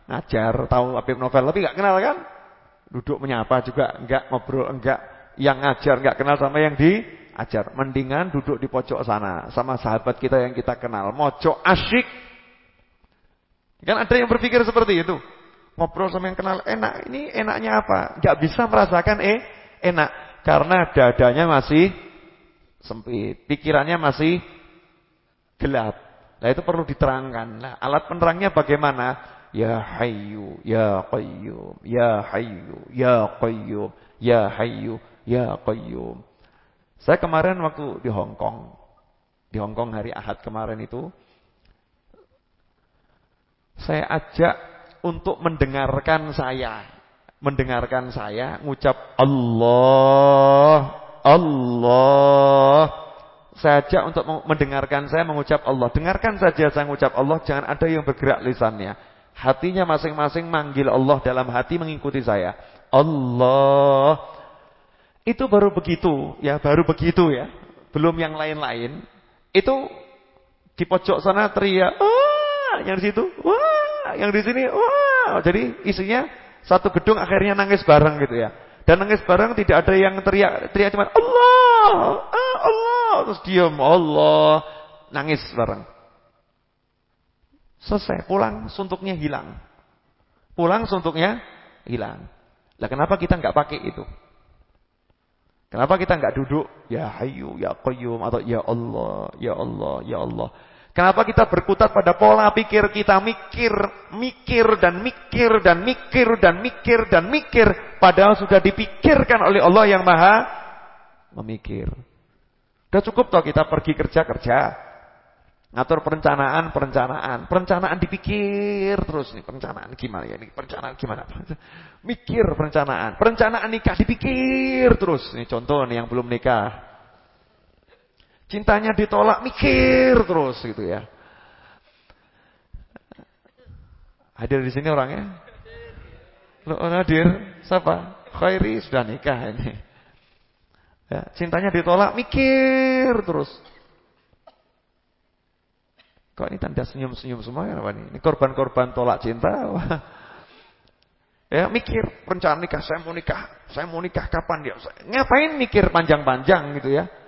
ngajar, tahu Habib Novel tapi enggak kenal kan? Duduk menyapa juga enggak, ngobrol enggak, yang ngajar enggak kenal sama yang diajar. Mendingan duduk di pojok sana sama sahabat kita yang kita kenal, mojok asyik Kan ada yang berpikir seperti itu. Ngobrol sama yang kenal enak, ini enaknya apa? Gak bisa merasakan eh enak karena dadanya masih sempit, pikirannya masih gelap. Nah itu perlu diterangkan. Nah, alat penerangnya bagaimana? Ya Hayyu, Ya Qayyum, Ya Hayyu, Ya Qayyum, Ya Hayyu, Ya Qayyum. Saya kemarin waktu di Hong Kong, di Hong Kong hari Ahad kemarin itu saya ajak untuk mendengarkan saya. Mendengarkan saya ngucap Allah, Allah. Saya ajak untuk mendengarkan saya mengucap Allah. Dengarkan saja saya mengucap Allah, jangan ada yang bergerak lisannya. Hatinya masing-masing manggil Allah dalam hati mengikuti saya. Allah. Itu baru begitu, ya, baru begitu ya. Belum yang lain-lain. Itu di pojok sana teriak, oh, yang di situ, wah, yang di sini, wah. Jadi isinya satu gedung akhirnya nangis bareng gitu ya. Dan nangis bareng tidak ada yang teriak, teriak cuma Allah, ah, Allah, terus diam, Allah, nangis bareng. Selesai, pulang suntuknya hilang. Pulang suntuknya hilang. Lah kenapa kita nggak pakai itu? Kenapa kita nggak duduk ya Hayyu ya Qayyum atau ya Allah, ya Allah, ya Allah. Kenapa kita berkutat pada pola pikir kita mikir, mikir dan mikir dan mikir dan mikir dan mikir padahal sudah dipikirkan oleh Allah yang Maha memikir. Sudah cukup toh kita pergi kerja-kerja. Ngatur perencanaan, perencanaan. Perencanaan dipikir terus nih, perencanaan gimana ya ini? Perencanaan gimana? Mikir perencanaan. Perencanaan nikah dipikir terus. Nih contoh nih yang belum nikah. Cintanya ditolak, mikir terus gitu ya. Hadir di sini orangnya? Lo hadir? Siapa? Khairi sudah nikah ini. Ya, cintanya ditolak, mikir terus. Kok ini tanda senyum-senyum semua ya apa nih? Ini korban-korban tolak cinta. ya, mikir rencana nikah, saya mau nikah, saya mau nikah kapan dia? Ngapain mikir panjang-panjang gitu ya?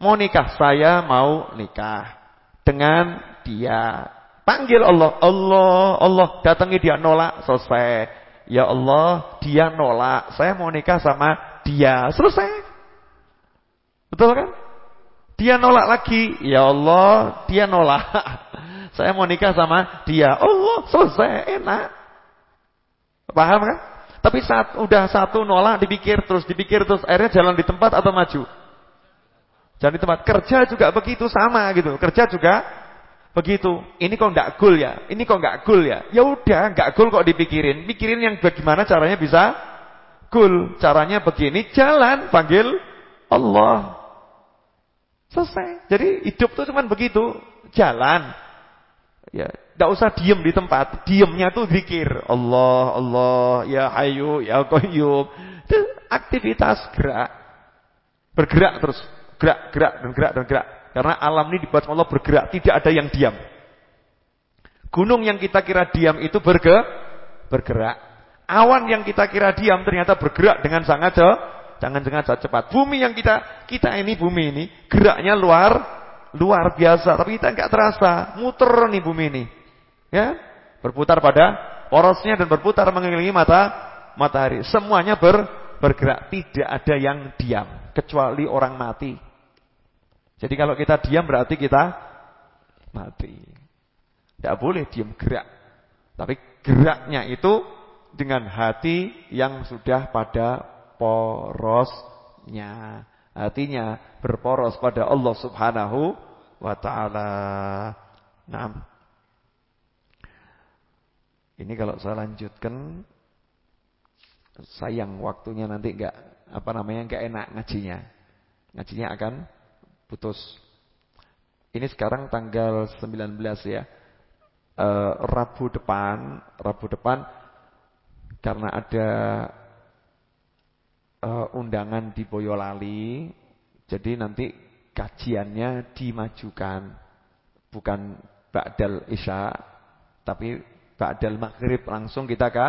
Mau nikah, saya mau nikah dengan dia. Panggil Allah, Allah, Allah, datangi dia nolak, selesai. Ya Allah, dia nolak, saya mau nikah sama dia, selesai. Betul kan? Dia nolak lagi, ya Allah, dia nolak. Saya mau nikah sama dia. Allah, selesai, enak. Paham kan? Tapi saat udah satu nolak dipikir terus, dipikir terus, akhirnya jalan di tempat atau maju? Jangan di tempat kerja juga begitu sama gitu. Kerja juga begitu. Ini kok enggak gul ya? Ini kok enggak gul ya? Ya udah, enggak gul kok dipikirin. Pikirin yang bagaimana caranya bisa gul. Caranya begini, jalan panggil Allah. Selesai. Jadi hidup tuh cuman begitu, jalan. Ya, enggak usah diem di tempat. Diemnya tuh zikir. Allah, Allah, ya Hayyu, ya Qayyum. Itu aktivitas gerak. Bergerak terus. Gerak, gerak dan gerak dan gerak. Karena alam ini dibuat Allah bergerak, tidak ada yang diam. Gunung yang kita kira diam itu berge, bergerak. Awan yang kita kira diam ternyata bergerak dengan sangat jangan dengan sangat cepat. Bumi yang kita kita ini bumi ini geraknya luar luar biasa, tapi kita nggak terasa, muter nih bumi ini. Ya, berputar pada porosnya dan berputar mengelilingi mata matahari. Semuanya ber, bergerak, tidak ada yang diam kecuali orang mati. Jadi kalau kita diam berarti kita mati. Tidak boleh diam gerak. Tapi geraknya itu dengan hati yang sudah pada porosnya. Artinya berporos pada Allah Subhanahu wa taala. Nah. Ini kalau saya lanjutkan sayang waktunya nanti enggak apa namanya enggak enak ngajinya. Ngajinya akan putus. Ini sekarang tanggal 19 ya. E, Rabu depan, Rabu depan karena ada e, undangan di Boyolali, jadi nanti kajiannya dimajukan. Bukan ba'dal isya, tapi ba'dal maghrib langsung kita ke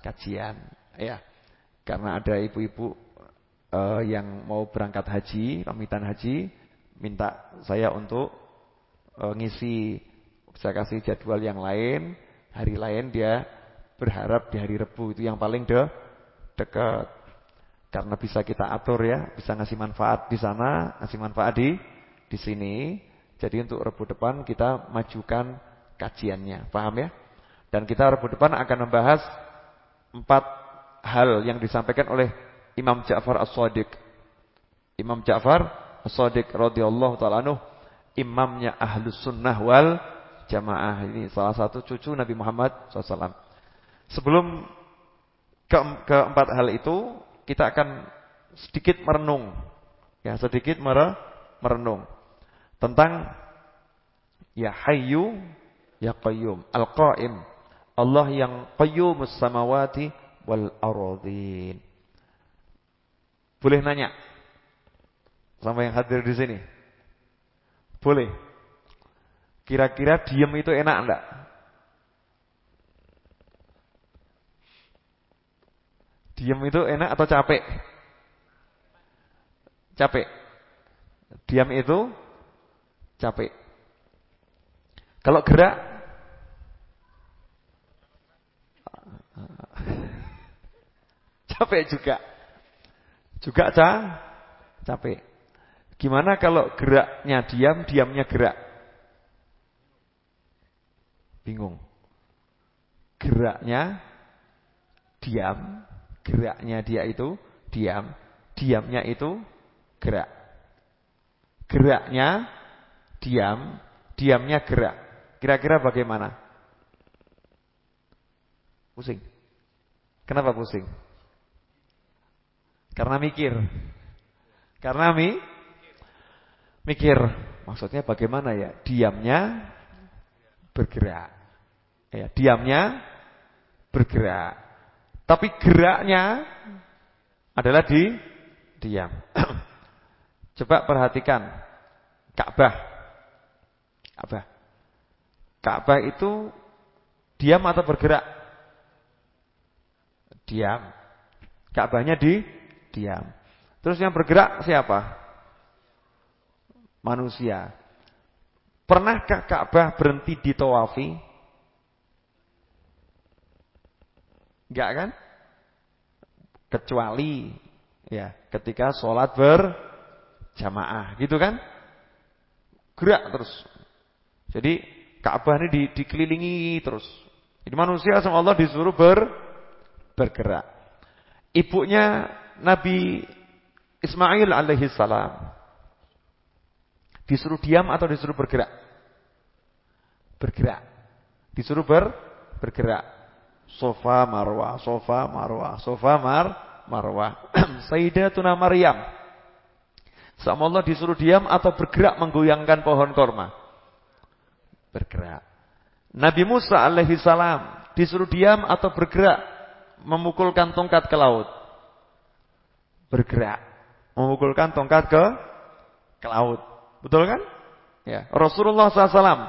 kajian. Ya. Karena ada ibu-ibu uh, yang mau berangkat haji, pamitan haji, minta saya untuk uh, ngisi saya kasih jadwal yang lain, hari lain dia berharap di hari Rebu itu yang paling de dekat. Karena bisa kita atur ya, bisa ngasih manfaat di sana, ngasih manfaat di di sini. Jadi untuk Rebu depan kita majukan kajiannya, paham ya? Dan kita Rebu depan akan membahas empat hal yang disampaikan oleh Imam Ja'far As-Sadiq. Imam Ja'far As-Sadiq radhiyallahu taala anhu imamnya Ahlus Sunnah wal Jamaah. Ini salah satu cucu Nabi Muhammad SAW. Sebelum ke keempat hal itu, kita akan sedikit merenung. Ya, sedikit mere merenung tentang ya Hayyu ya Qayyum, Al-Qaim. Allah yang Qayyumus samawati wal aradhin. Boleh nanya? Sama yang hadir di sini? Boleh. Kira-kira diam itu enak enggak? Diam itu enak atau capek? Capek. Diam itu capek. Kalau gerak capek juga. Juga capek. Gimana kalau geraknya diam, diamnya gerak? Bingung. Geraknya diam, geraknya dia itu diam, diamnya itu gerak. Geraknya diam, diamnya gerak. Kira-kira bagaimana? Pusing. Kenapa pusing? Karena mikir. Karena mi mikir, maksudnya bagaimana ya? Diamnya bergerak. Ya, diamnya bergerak. Tapi geraknya adalah di diam. Coba perhatikan Ka'bah. Ka'bah. Ka'bah itu diam atau bergerak? Diam. Ka'bahnya di diam. Terus yang bergerak siapa? Manusia. Pernahkah Ka'bah berhenti di tawafi? Enggak kan? Kecuali ya, ketika sholat berjamaah, gitu kan? Gerak terus. Jadi Ka'bah ini di, dikelilingi terus. Jadi manusia sama Allah disuruh ber, bergerak. Ibunya Nabi Ismail alaihi salam Disuruh diam atau disuruh bergerak? Bergerak. Disuruh ber bergerak. Sofa marwah, sofa marwah, sofa mar marwah. Sayyidatuna Maryam. Sama Allah disuruh diam atau bergerak menggoyangkan pohon korma? Bergerak. Nabi Musa alaihi salam disuruh diam atau bergerak memukulkan tongkat ke laut? Bergerak. Memukulkan tongkat ke ke laut. Betul kan? Ya. Rasulullah SAW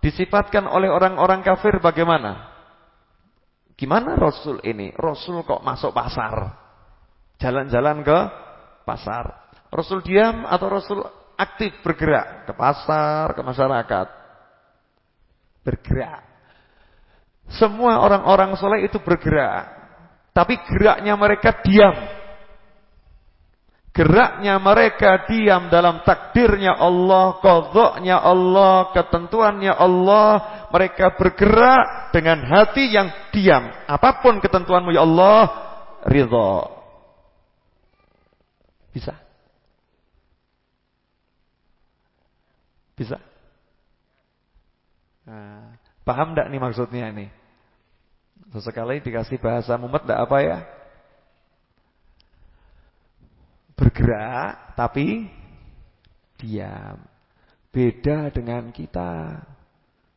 disifatkan oleh orang-orang kafir bagaimana? Gimana Rasul ini? Rasul kok masuk pasar? Jalan-jalan ke pasar. Rasul diam atau Rasul aktif bergerak ke pasar, ke masyarakat? Bergerak. Semua orang-orang soleh itu bergerak. Tapi geraknya mereka diam. Geraknya mereka diam dalam takdirnya Allah, kodoknya Allah, ketentuannya Allah. Mereka bergerak dengan hati yang diam. Apa pun ketentuanmu ya Allah, ridho. Bisa? Bisa? Nah, paham tidak nih maksudnya ini? Sesekali dikasih bahasa mumet tidak apa ya? Bergerak tapi diam. Beda dengan kita.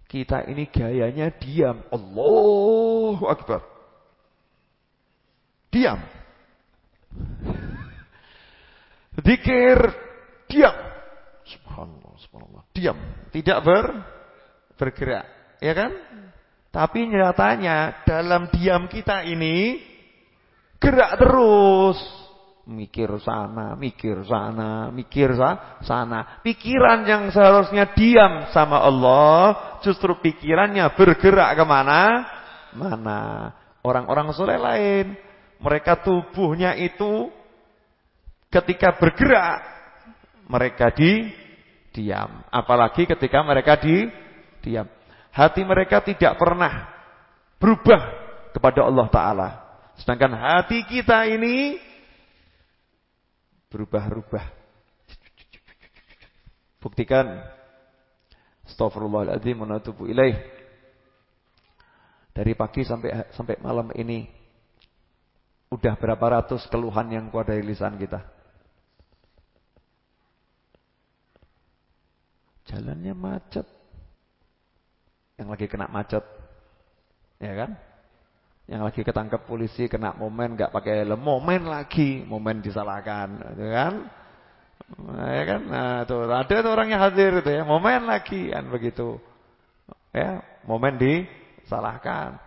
Kita ini gayanya diam. Allahu Akbar. Diam. Dikir diam. Subhanallah, subhanallah. Diam, tidak ber bergerak, ya kan? Tapi nyatanya dalam diam kita ini gerak terus. Mikir sana, mikir sana, mikir sana. Pikiran yang seharusnya diam sama Allah, justru pikirannya bergerak ke mana? Mana? Orang-orang soleh lain, mereka tubuhnya itu ketika bergerak, mereka di diam. Apalagi ketika mereka di diam. Hati mereka tidak pernah berubah kepada Allah Ta'ala. Sedangkan hati kita ini berubah-ubah. Buktikan. Astaghfirullahaladzim wa ilaih. Dari pagi sampai sampai malam ini udah berapa ratus keluhan yang keluar dari lisan kita. Jalannya macet. Yang lagi kena macet. Ya kan? Yang lagi ketangkep polisi kena momen nggak pakai helm, momen lagi, momen disalahkan, gitu kan? Nah, ya kan? Nah, tuh ada tuh orang yang hadir itu ya, momen lagi kan begitu. Ya, momen disalahkan.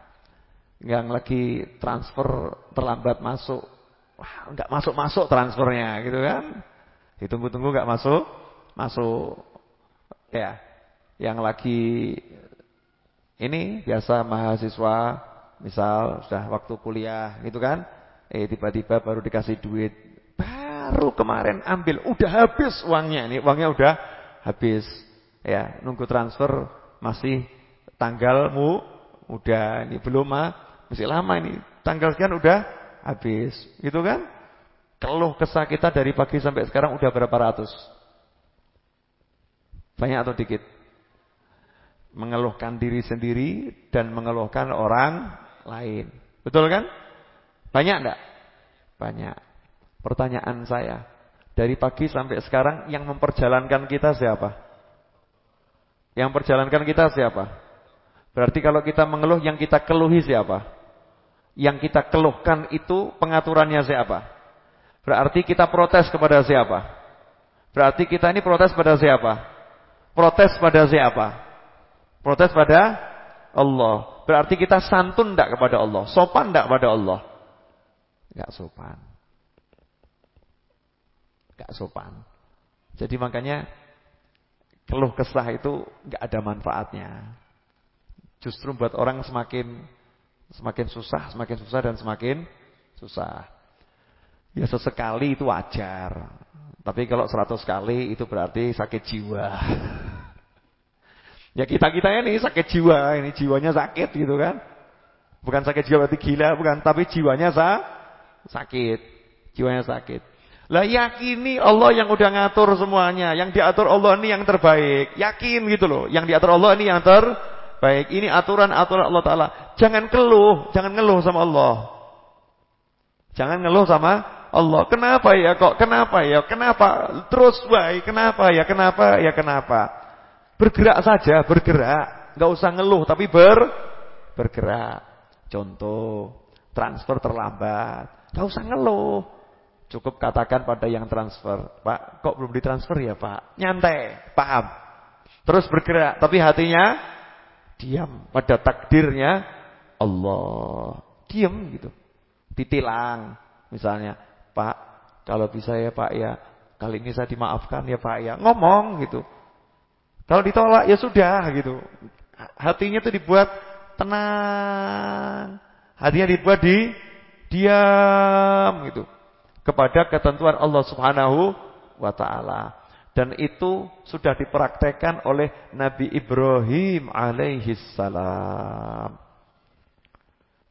Yang lagi transfer terlambat masuk. Wah, masuk-masuk transfernya gitu kan. Ditunggu-tunggu enggak masuk, masuk. Ya. Yang lagi ini biasa mahasiswa misal sudah waktu kuliah gitu kan, eh tiba-tiba baru dikasih duit. Baru kemarin ambil, udah habis uangnya. Ini uangnya udah habis. Ya, nunggu transfer masih tanggalmu udah ini belum mah masih lama ini. Tanggal sekian udah habis. Gitu kan? Keluh kesah kita dari pagi sampai sekarang udah berapa ratus? Banyak atau dikit? Mengeluhkan diri sendiri dan mengeluhkan orang lain. Betul kan? Banyak enggak? Banyak. Pertanyaan saya, dari pagi sampai sekarang yang memperjalankan kita siapa? Yang memperjalankan kita siapa? Berarti kalau kita mengeluh yang kita keluhi siapa? Yang kita keluhkan itu pengaturannya siapa? Berarti kita protes kepada siapa? Berarti kita ini protes pada siapa? Protes pada siapa? Protes pada Allah. Berarti kita santun tidak kepada Allah, sopan tidak kepada Allah? Enggak sopan. Enggak sopan. Jadi makanya keluh kesah itu enggak ada manfaatnya. Justru buat orang semakin semakin susah, semakin susah dan semakin susah. Ya sesekali itu wajar. Tapi kalau seratus kali itu berarti sakit jiwa. Ya kita-kita ini sakit jiwa, ini jiwanya sakit gitu kan. Bukan sakit jiwa berarti gila, bukan, tapi jiwanya sa sakit. Jiwanya sakit. Lah yakini Allah yang udah ngatur semuanya, yang diatur Allah ini yang terbaik. Yakin gitu loh, yang diatur Allah ini yang terbaik. Ini aturan-aturan Allah taala. Jangan keluh, jangan ngeluh sama Allah. Jangan ngeluh sama Allah. Kenapa ya kok? Kenapa ya? Kenapa? Terus baik. Kenapa ya? Kenapa ya? Kenapa? Bergerak saja, bergerak. Enggak usah ngeluh tapi ber bergerak. Contoh, transfer terlambat. Enggak usah ngeluh. Cukup katakan pada yang transfer, "Pak, kok belum ditransfer ya, Pak?" Nyantai, paham. Terus bergerak, tapi hatinya diam pada takdirnya Allah. Diam gitu. Ditilang misalnya Pak, kalau bisa ya Pak ya, kali ini saya dimaafkan ya Pak ya. Ngomong gitu. Kalau ditolak ya sudah gitu. Hatinya tuh dibuat tenang. Hatinya dibuat di diam gitu. Kepada ketentuan Allah Subhanahu wa taala. Dan itu sudah dipraktekkan oleh Nabi Ibrahim alaihi salam.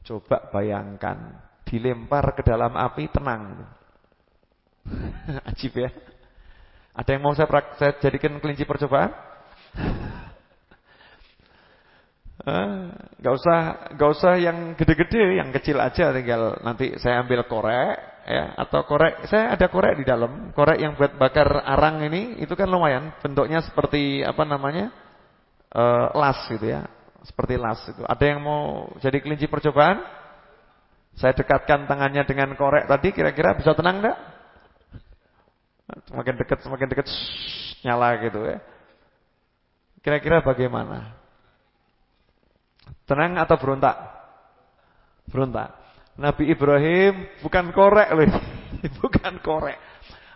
Coba bayangkan dilempar ke dalam api tenang. Ajib ya. Ada yang mau saya, saya jadikan kelinci percobaan? Gak usah, gak usah yang gede-gede, yang kecil aja. Tinggal nanti saya ambil korek, ya, atau korek. Saya ada korek di dalam, korek yang buat bakar arang ini, itu kan lumayan. Bentuknya seperti apa namanya, e, las gitu ya, seperti las itu. Ada yang mau jadi kelinci percobaan? Saya dekatkan tangannya dengan korek tadi, kira-kira bisa tenang enggak? Semakin dekat, semakin dekat, nyala gitu ya. Kira-kira bagaimana? Tenang atau berontak? Berontak. Nabi Ibrahim bukan korek loh. bukan korek.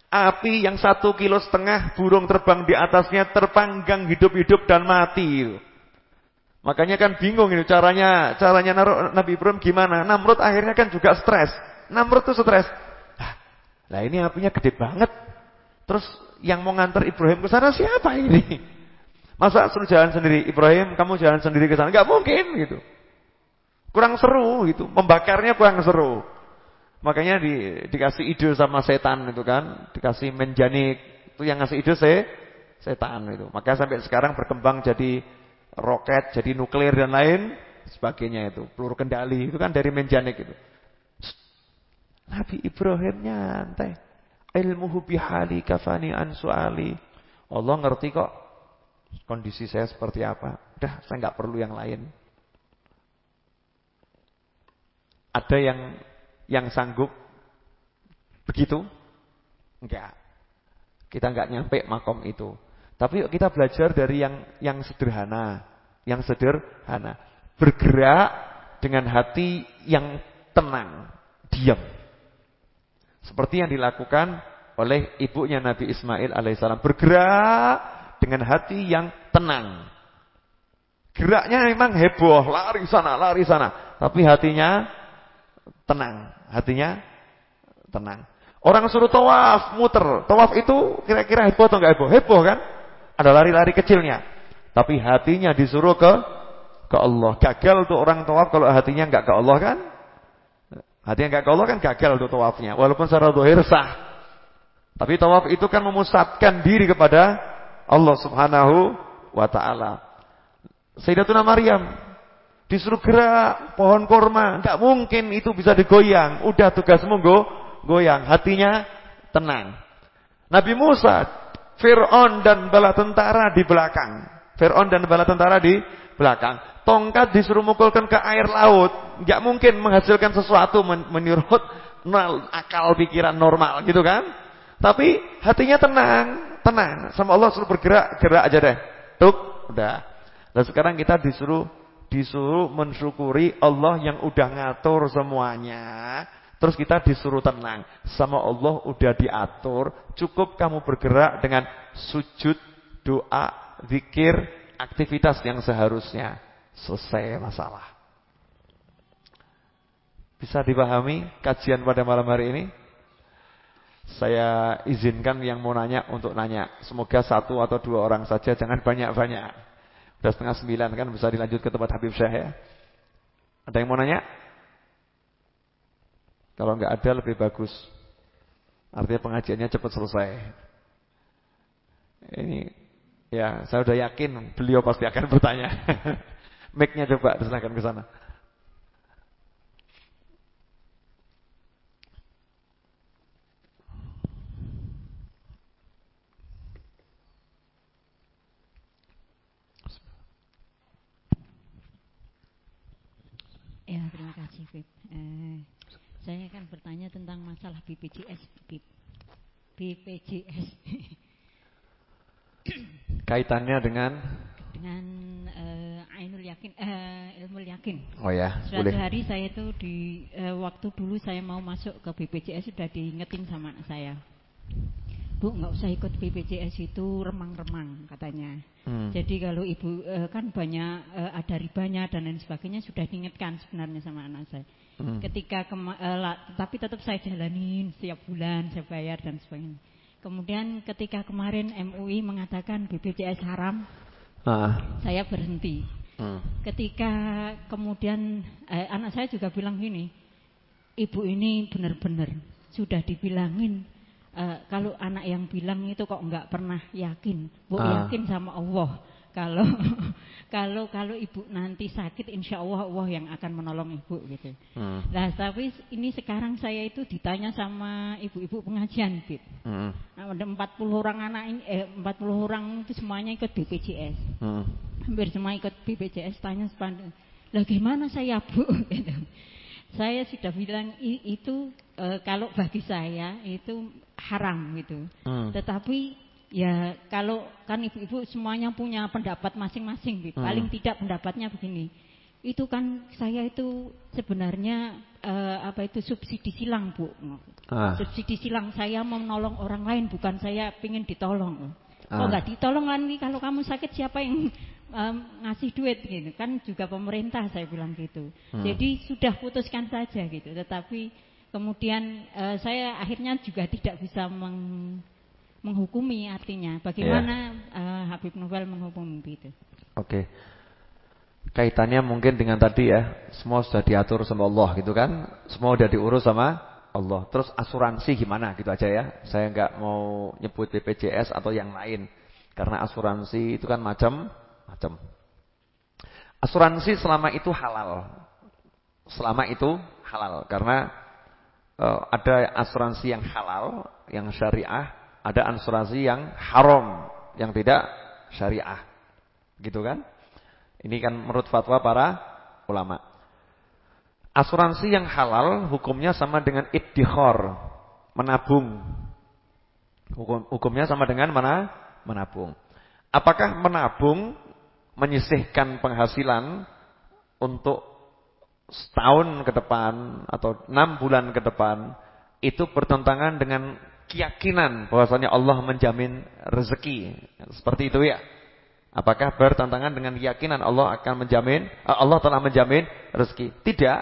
Api yang satu kilo setengah burung terbang di atasnya terpanggang hidup-hidup dan mati. Makanya kan bingung ini caranya caranya naruh Nabi Ibrahim gimana? Namrud akhirnya kan juga stres. Namrud tuh stres. Lah ini apinya gede banget. Terus yang mau nganter Ibrahim ke sana siapa ini? Masa suruh jalan sendiri, Ibrahim kamu jalan sendiri ke sana? Enggak mungkin gitu. Kurang seru gitu, membakarnya kurang seru. Makanya di, dikasih ide sama setan itu kan, dikasih menjanik. Itu yang ngasih ide saya setan itu. Maka sampai sekarang berkembang jadi roket, jadi nuklir dan lain sebagainya itu. Peluru kendali itu kan dari menjanik itu. Nabi Ibrahim nyantai. Ilmuhu bihali kafani an suali. Allah ngerti kok Kondisi saya seperti apa? Udah, saya nggak perlu yang lain. Ada yang yang sanggup begitu? Enggak. Kita enggak nyampe makom itu. Tapi kita belajar dari yang yang sederhana, yang sederhana. Bergerak dengan hati yang tenang, diam. Seperti yang dilakukan oleh ibunya Nabi Ismail alaihissalam. Bergerak dengan hati yang tenang. Geraknya memang heboh, lari sana, lari sana, tapi hatinya tenang, hatinya tenang. Orang suruh tawaf, muter. Tawaf itu kira-kira heboh atau enggak heboh? Heboh kan? Ada lari-lari kecilnya. Tapi hatinya disuruh ke ke Allah. Gagal tuh orang tawaf kalau hatinya enggak ke Allah kan? Hatinya enggak ke Allah kan gagal tuh tawafnya. Walaupun secara zahir sah. Tapi tawaf itu kan memusatkan diri kepada Allah Subhanahu wa taala. Sayyidatuna Maryam disuruh gerak pohon korma, enggak mungkin itu bisa digoyang. Udah tugasmu go, goyang, hatinya tenang. Nabi Musa, Fir'aun dan bala tentara di belakang. Fir'aun dan bala tentara di belakang. Tongkat disuruh mukulkan ke air laut, enggak mungkin menghasilkan sesuatu menurut akal pikiran normal gitu kan? Tapi hatinya tenang, tenang. Sama Allah suruh bergerak, gerak aja deh. Tuk, udah. Dan sekarang kita disuruh disuruh mensyukuri Allah yang udah ngatur semuanya. Terus kita disuruh tenang. Sama Allah udah diatur. Cukup kamu bergerak dengan sujud, doa, zikir, aktivitas yang seharusnya. Selesai masalah. Bisa dipahami kajian pada malam hari ini? Saya izinkan yang mau nanya untuk nanya. Semoga satu atau dua orang saja, jangan banyak-banyak. Sudah setengah sembilan kan bisa dilanjut ke tempat Habib Syah ya. Ada yang mau nanya? Kalau nggak ada lebih bagus. Artinya pengajiannya cepat selesai. Ini ya saya sudah yakin beliau pasti akan bertanya. Mic-nya coba diserahkan ke sana. Ya, terima kasih, Fib. Eh, saya akan bertanya tentang masalah BPJS, Fib. BPJS. Kaitannya dengan dengan uh, Ainul Yakin, uh, ilmu yakin. Oh ya, Suatu boleh. hari saya itu di uh, waktu dulu saya mau masuk ke BPJS sudah diingetin sama anak saya. Bu nggak usah ikut BPJS itu remang-remang katanya. Hmm. Jadi kalau ibu e, kan banyak e, ada ribanya dan lain sebagainya sudah diingatkan sebenarnya sama anak saya. Hmm. Ketika e, la, tapi tetap saya jalanin setiap bulan saya bayar dan sebagainya. Kemudian ketika kemarin MUI mengatakan BPJS haram, ah. saya berhenti. Hmm. Ketika kemudian eh, anak saya juga bilang gini, ibu ini benar-benar sudah dibilangin uh, kalau anak yang bilang itu kok nggak pernah yakin, bu ah. yakin sama Allah. Kalau kalau kalau ibu nanti sakit, insya Allah Allah yang akan menolong ibu gitu. Hmm. Nah tapi ini sekarang saya itu ditanya sama ibu-ibu pengajian, Bit. Hmm. Nah, ada 40 orang anak ini, eh, 40 orang itu semuanya ikut BPJS. Hmm. Hampir semua ikut BPJS. Tanya sepanjang, lah gimana saya bu? Gitu. Saya sudah bilang itu e, kalau bagi saya itu haram gitu. Hmm. Tetapi Ya kalau kan ibu-ibu semuanya punya pendapat masing-masing, hmm. paling tidak pendapatnya begini. Itu kan saya itu sebenarnya uh, apa itu subsidi silang bu, ah. subsidi silang saya mau menolong orang lain bukan saya ingin ditolong. Ah. Oh nggak ditolong lagi kalau kamu sakit siapa yang um, ngasih duit gitu kan juga pemerintah saya bilang gitu. Hmm. Jadi sudah putuskan saja gitu. Tetapi kemudian uh, saya akhirnya juga tidak bisa meng menghukumi artinya. Bagaimana yeah. uh, Habib Novel menghukumi itu? Oke. Okay. Kaitannya mungkin dengan tadi ya, semua sudah diatur sama Allah gitu kan. Semua sudah diurus sama Allah. Terus asuransi gimana gitu aja ya. Saya nggak mau nyebut BPJS atau yang lain. Karena asuransi itu kan macam-macam. Asuransi selama itu halal. Selama itu halal karena ada asuransi yang halal, yang syariah, ada asuransi yang haram, yang tidak syariah. Gitu kan? Ini kan menurut fatwa para ulama. Asuransi yang halal hukumnya sama dengan iddikhar, menabung. Hukum, hukumnya sama dengan mana? Menabung. Apakah menabung menyisihkan penghasilan untuk setahun ke depan atau enam bulan ke depan itu bertentangan dengan keyakinan bahwasanya Allah menjamin rezeki. Seperti itu ya. Apakah bertentangan dengan keyakinan Allah akan menjamin eh, Allah telah menjamin rezeki? Tidak.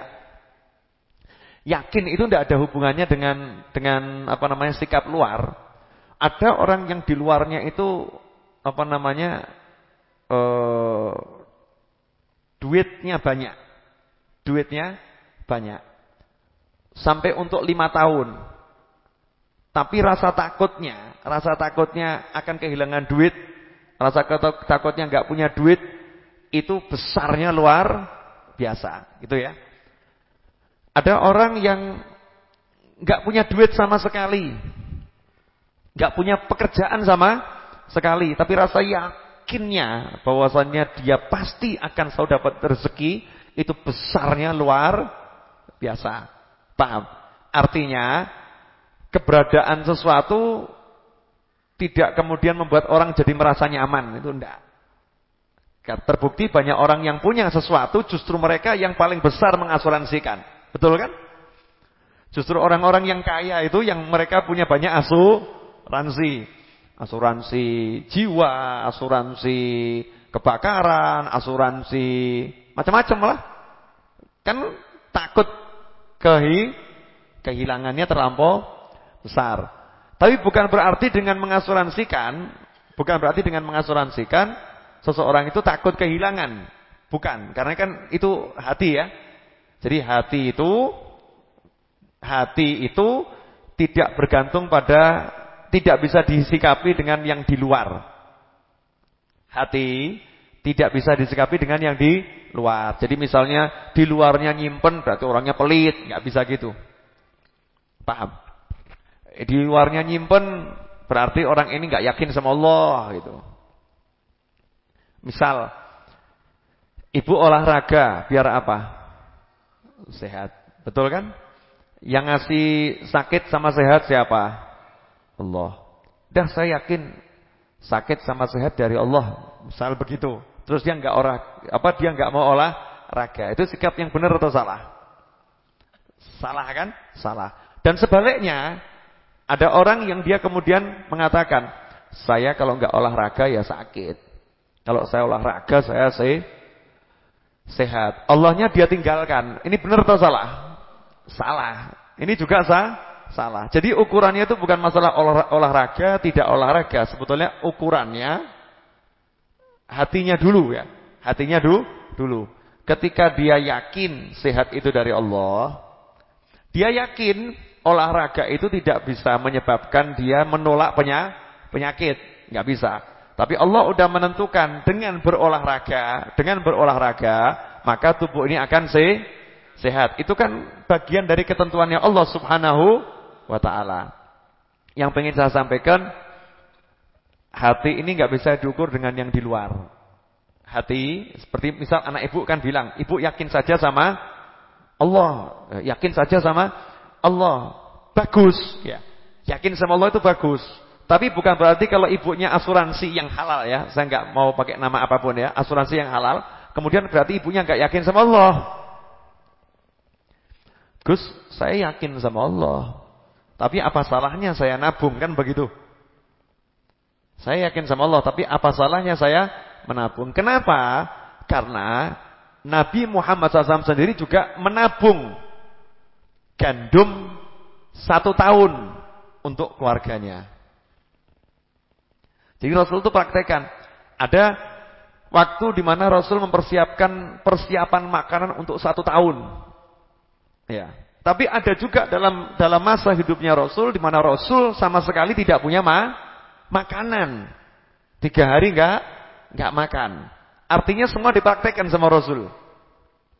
Yakin itu tidak ada hubungannya dengan dengan apa namanya sikap luar. Ada orang yang di luarnya itu apa namanya eh, duitnya banyak. Duitnya banyak. Sampai untuk lima tahun tapi rasa takutnya, rasa takutnya akan kehilangan duit, rasa takutnya nggak punya duit, itu besarnya luar biasa, gitu ya. Ada orang yang nggak punya duit sama sekali, nggak punya pekerjaan sama sekali, tapi rasa yakinnya bahwasannya dia pasti akan selalu dapat rezeki, itu besarnya luar biasa. Paham? Artinya keberadaan sesuatu tidak kemudian membuat orang jadi merasa nyaman, itu enggak. Terbukti banyak orang yang punya sesuatu justru mereka yang paling besar mengasuransikan. Betul kan? Justru orang-orang yang kaya itu yang mereka punya banyak asuransi. Asuransi jiwa, asuransi kebakaran, asuransi macam-macam lah. Kan takut kehi kehilangannya terlampau besar. Tapi bukan berarti dengan mengasuransikan, bukan berarti dengan mengasuransikan seseorang itu takut kehilangan. Bukan, karena kan itu hati ya. Jadi hati itu hati itu tidak bergantung pada tidak bisa disikapi dengan yang di luar. Hati tidak bisa disikapi dengan yang di luar. Jadi misalnya di luarnya nyimpen berarti orangnya pelit, nggak bisa gitu. Paham? di luarnya nyimpen berarti orang ini nggak yakin sama Allah gitu. Misal ibu olahraga biar apa? Sehat. Betul kan? Yang ngasih sakit sama sehat siapa? Allah. Dan saya yakin sakit sama sehat dari Allah. Misal begitu. Terus dia nggak olah apa dia nggak mau olahraga. Itu sikap yang benar atau salah? Salah kan? Salah. Dan sebaliknya, ada orang yang dia kemudian mengatakan, saya kalau nggak olahraga ya sakit. Kalau saya olahraga saya se sehat. Allahnya dia tinggalkan. Ini benar atau salah? Salah. Ini juga sah? Salah. Jadi ukurannya itu bukan masalah olah, olahraga, tidak olahraga. Sebetulnya ukurannya hatinya dulu ya. Hatinya dulu, dulu. Ketika dia yakin sehat itu dari Allah, dia yakin olahraga itu tidak bisa menyebabkan dia menolak penyakit, nggak bisa. Tapi Allah sudah menentukan dengan berolahraga, dengan berolahraga, maka tubuh ini akan se sehat. Itu kan bagian dari ketentuannya Allah Subhanahu wa taala. Yang pengen saya sampaikan, hati ini nggak bisa diukur dengan yang di luar. Hati seperti misal anak ibu kan bilang, "Ibu yakin saja sama Allah." Yakin saja sama Allah. Bagus, ya. Yakin sama Allah itu bagus. Tapi bukan berarti kalau ibunya asuransi yang halal ya. Saya nggak mau pakai nama apa pun ya, asuransi yang halal, kemudian berarti ibunya nggak yakin sama Allah. Gus, saya yakin sama Allah. Tapi apa salahnya saya nabung kan begitu? Saya yakin sama Allah, tapi apa salahnya saya menabung? Kenapa? Karena Nabi Muhammad SAW sendiri juga menabung gandum satu tahun untuk keluarganya. Jadi Rasul itu praktekan. Ada waktu di mana Rasul mempersiapkan persiapan makanan untuk satu tahun. Ya. Tapi ada juga dalam dalam masa hidupnya Rasul di mana Rasul sama sekali tidak punya ma makanan. Tiga hari enggak enggak makan. Artinya semua dipraktekkan sama Rasul.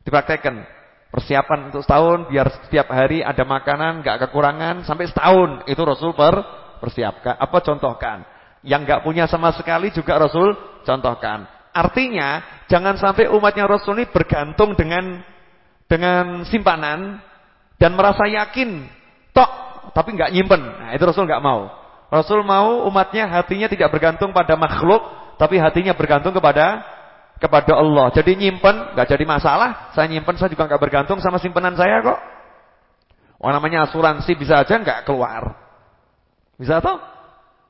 Dipraktekkan. Persiapan untuk setahun biar setiap hari ada makanan, enggak kekurangan sampai setahun. Itu Rasul per persiapkan, apa contohkan. Yang enggak punya sama sekali juga Rasul contohkan. Artinya jangan sampai umatnya Rasul ini bergantung dengan dengan simpanan dan merasa yakin tok tapi enggak nyimpen. Nah, itu Rasul enggak mau. Rasul mau umatnya hatinya tidak bergantung pada makhluk tapi hatinya bergantung kepada kepada Allah. Jadi nyimpen nggak jadi masalah. Saya nyimpen saya juga nggak bergantung sama simpanan saya kok. Oh namanya asuransi bisa aja nggak keluar. Bisa toh?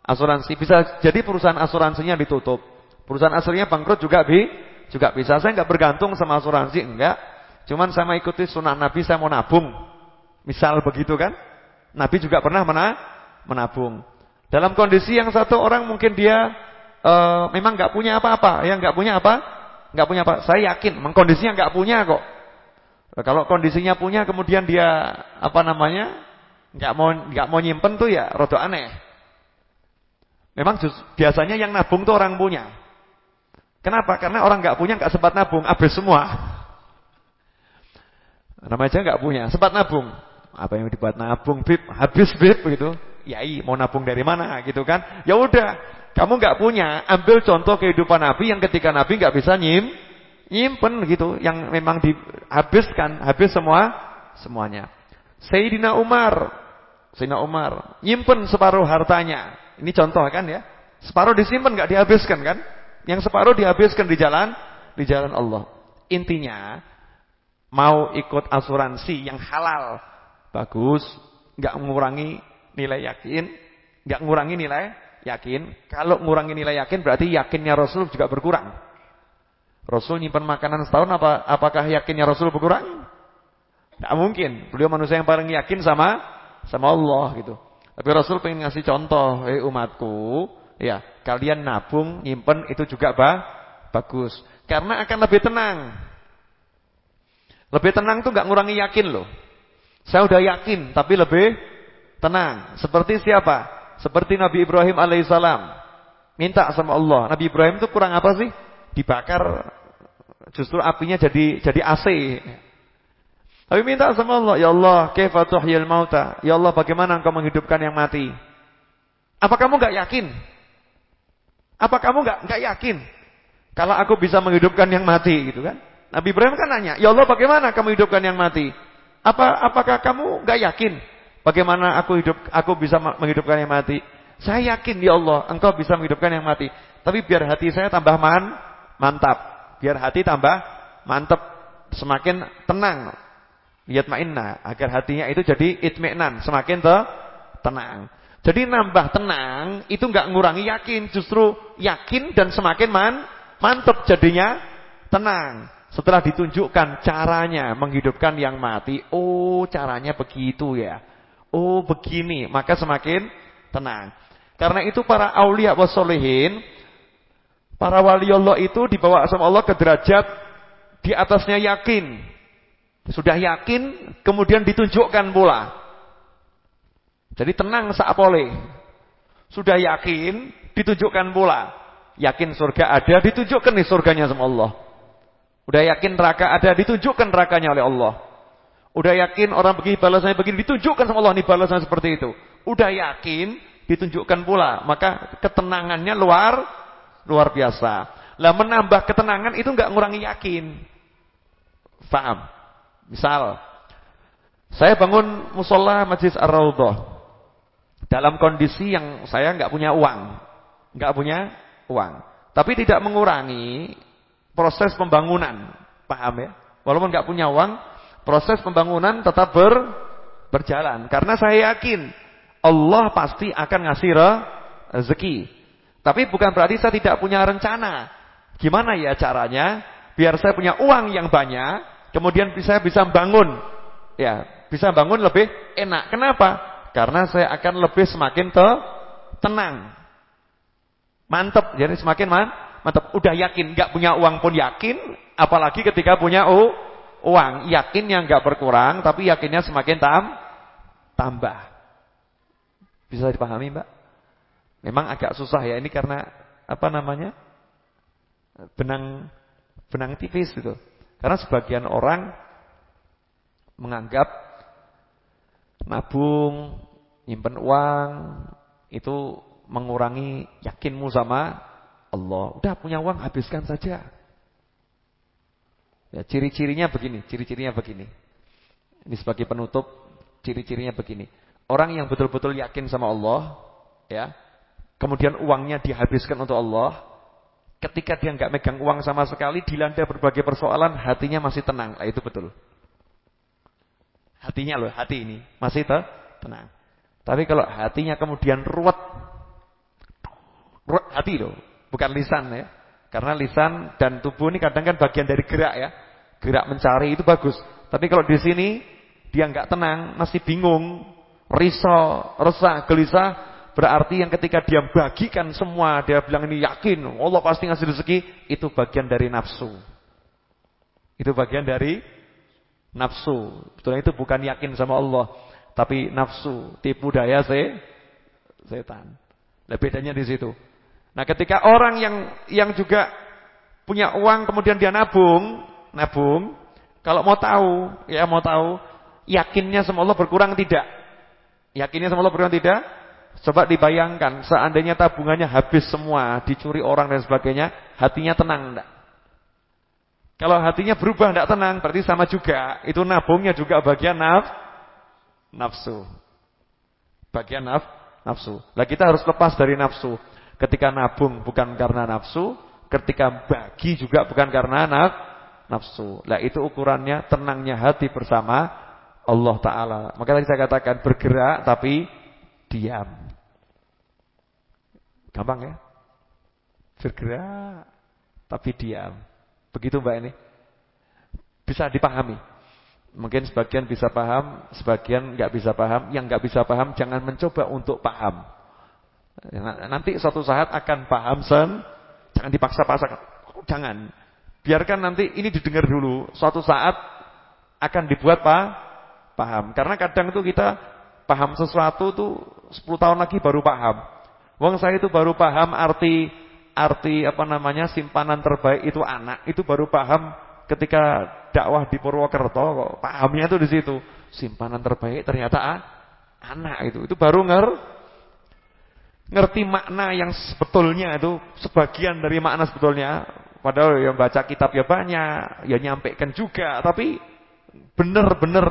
Asuransi bisa jadi perusahaan asuransinya ditutup. Perusahaan aslinya bangkrut juga bi juga bisa. Saya nggak bergantung sama asuransi enggak. Cuman saya mau ikuti sunnah Nabi saya mau nabung. Misal begitu kan? Nabi juga pernah mena menabung. Dalam kondisi yang satu orang mungkin dia uh, memang nggak punya apa-apa, yang nggak punya apa? nggak punya apa? Saya yakin, memang kondisinya nggak punya kok. Kalau kondisinya punya, kemudian dia apa namanya nggak mau nggak mau nyimpen tuh ya, rodo aneh. Memang just, biasanya yang nabung tuh orang punya. Kenapa? Karena orang nggak punya nggak sempat nabung, habis semua. Namanya nggak punya, sempat nabung. Apa yang dibuat nabung, bib, habis bib gitu. Yai mau nabung dari mana gitu kan? Ya udah, kamu nggak punya, ambil contoh kehidupan Nabi yang ketika Nabi nggak bisa nyim, nyimpen gitu, yang memang dihabiskan, habis semua semuanya. Sayyidina Umar, Sayyidina Umar nyimpen separuh hartanya. Ini contoh kan ya. Separuh disimpan nggak dihabiskan kan? Yang separuh dihabiskan di jalan di jalan Allah. Intinya mau ikut asuransi yang halal bagus, nggak mengurangi nilai yakin, nggak mengurangi nilai yakin. Kalau ngurangi nilai yakin berarti yakinnya Rasul juga berkurang. Rasul nyimpan makanan setahun apa apakah yakinnya Rasul berkurang? Tidak mungkin. Beliau manusia yang paling yakin sama sama Allah gitu. Tapi Rasul pengen ngasih contoh, "Eh umatku, ya, kalian nabung, nyimpen itu juga bah, bagus. Karena akan lebih tenang." Lebih tenang tuh nggak ngurangi yakin loh. Saya udah yakin tapi lebih tenang. Seperti siapa? Seperti Nabi Ibrahim alaihissalam. Minta sama Allah. Nabi Ibrahim itu kurang apa sih? Dibakar justru apinya jadi jadi AC. Tapi minta sama Allah, ya Allah, kaifa tuhyil mauta? Ya Allah, bagaimana engkau menghidupkan yang mati? Apa kamu enggak yakin? Apa kamu enggak enggak yakin kalau aku bisa menghidupkan yang mati gitu kan? Nabi Ibrahim kan nanya, "Ya Allah, bagaimana kamu hidupkan yang mati?" Apa apakah kamu enggak yakin Bagaimana aku hidup aku bisa menghidupkan yang mati? Saya yakin ya Allah, Engkau bisa menghidupkan yang mati. Tapi biar hati saya tambah man, mantap. Biar hati tambah mantap, semakin tenang. Lihat ma'inna agar hatinya itu jadi itminan, semakin te tenang. Jadi nambah tenang itu enggak ngurangi yakin, justru yakin dan semakin man, mantap jadinya tenang. Setelah ditunjukkan caranya menghidupkan yang mati, oh caranya begitu ya. Oh begini, maka semakin tenang. Karena itu para aulia wasolehin, para wali Allah itu dibawa sama Allah ke derajat di atasnya yakin. Sudah yakin, kemudian ditunjukkan pula. Jadi tenang saapole. Sudah yakin, ditunjukkan pula. Yakin surga ada, ditunjukkan nih surganya sama Allah. Udah yakin neraka ada, ditunjukkan nerakanya oleh Allah. Udah yakin orang begini balasannya begini, ditunjukkan sama Allah nih balasannya seperti itu. Udah yakin, ditunjukkan pula. Maka ketenangannya luar luar biasa. Lah menambah ketenangan itu enggak ngurangi yakin. Faham? Misal saya bangun musola Majlis Ar-Raudhah dalam kondisi yang saya enggak punya uang, enggak punya uang. Tapi tidak mengurangi proses pembangunan. Paham ya? Walaupun enggak punya uang, proses pembangunan tetap ber, berjalan karena saya yakin Allah pasti akan ngasih rezeki. Tapi bukan berarti saya tidak punya rencana. Gimana ya caranya biar saya punya uang yang banyak, kemudian bisa bisa bangun. Ya, bisa bangun lebih enak. Kenapa? Karena saya akan lebih semakin te tenang. Mantap. Jadi semakin man mantap. Udah yakin, nggak punya uang pun yakin, apalagi ketika punya uh, uang, yakin yang nggak berkurang, tapi yakinnya semakin tam tambah. Bisa dipahami, Mbak? Memang agak susah ya ini karena apa namanya? benang benang tipis gitu. Karena sebagian orang menganggap nabung, nyimpen uang itu mengurangi yakinmu sama Allah. Udah punya uang habiskan saja. Ya, ciri-cirinya begini, ciri-cirinya begini. Ini sebagai penutup, ciri-cirinya begini. Orang yang betul-betul yakin sama Allah, ya. Kemudian uangnya dihabiskan untuk Allah. Ketika dia nggak megang uang sama sekali, dilanda berbagai persoalan, hatinya masih tenang. Nah, itu betul. Hatinya loh, hati ini masih te tenang. Tapi kalau hatinya kemudian ruwet, ruwet hati loh, bukan lisan ya. Karena lisan dan tubuh ini kadang kan bagian dari gerak ya. Gerak mencari itu bagus. Tapi kalau di sini dia nggak tenang, masih bingung, risau, resah, gelisah, berarti yang ketika dia bagikan semua, dia bilang ini yakin, Allah pasti ngasih rezeki, itu bagian dari nafsu. Itu bagian dari nafsu. Betulnya itu bukan yakin sama Allah, tapi nafsu, tipu daya se setan. Nah, bedanya di situ. Nah, ketika orang yang yang juga punya uang kemudian dia nabung, nabung, kalau mau tahu, ya mau tahu, yakinnya sama Allah berkurang tidak? Yakinnya sama Allah berkurang tidak? Coba dibayangkan, seandainya tabungannya habis semua, dicuri orang dan sebagainya, hatinya tenang enggak? Kalau hatinya berubah tidak tenang, berarti sama juga. Itu nabungnya juga bagian naf, nafsu. Bagian naf, nafsu. Lah kita harus lepas dari nafsu. Ketika nabung bukan karena nafsu, ketika bagi juga bukan karena naf, nafsu. Lah itu ukurannya tenangnya hati bersama Allah Ta'ala. Maka tadi saya katakan bergerak tapi diam. Gampang ya? Bergerak tapi diam. Begitu Mbak ini. Bisa dipahami. Mungkin sebagian bisa paham, sebagian nggak bisa paham. Yang nggak bisa paham jangan mencoba untuk paham. Nanti suatu saat akan paham sen, jangan dipaksa-paksa. Jangan. Biarkan nanti ini didengar dulu. Suatu saat akan dibuat pak paham. Karena kadang itu kita paham sesuatu tuh 10 tahun lagi baru paham. Wong saya itu baru paham arti arti apa namanya simpanan terbaik itu anak itu baru paham ketika dakwah di Purwokerto pahamnya itu di situ simpanan terbaik ternyata ah, anak itu itu baru nger ngerti makna yang sebetulnya itu sebagian dari makna sebetulnya padahal yang baca kitab ya banyak ya nyampaikan juga tapi benar-benar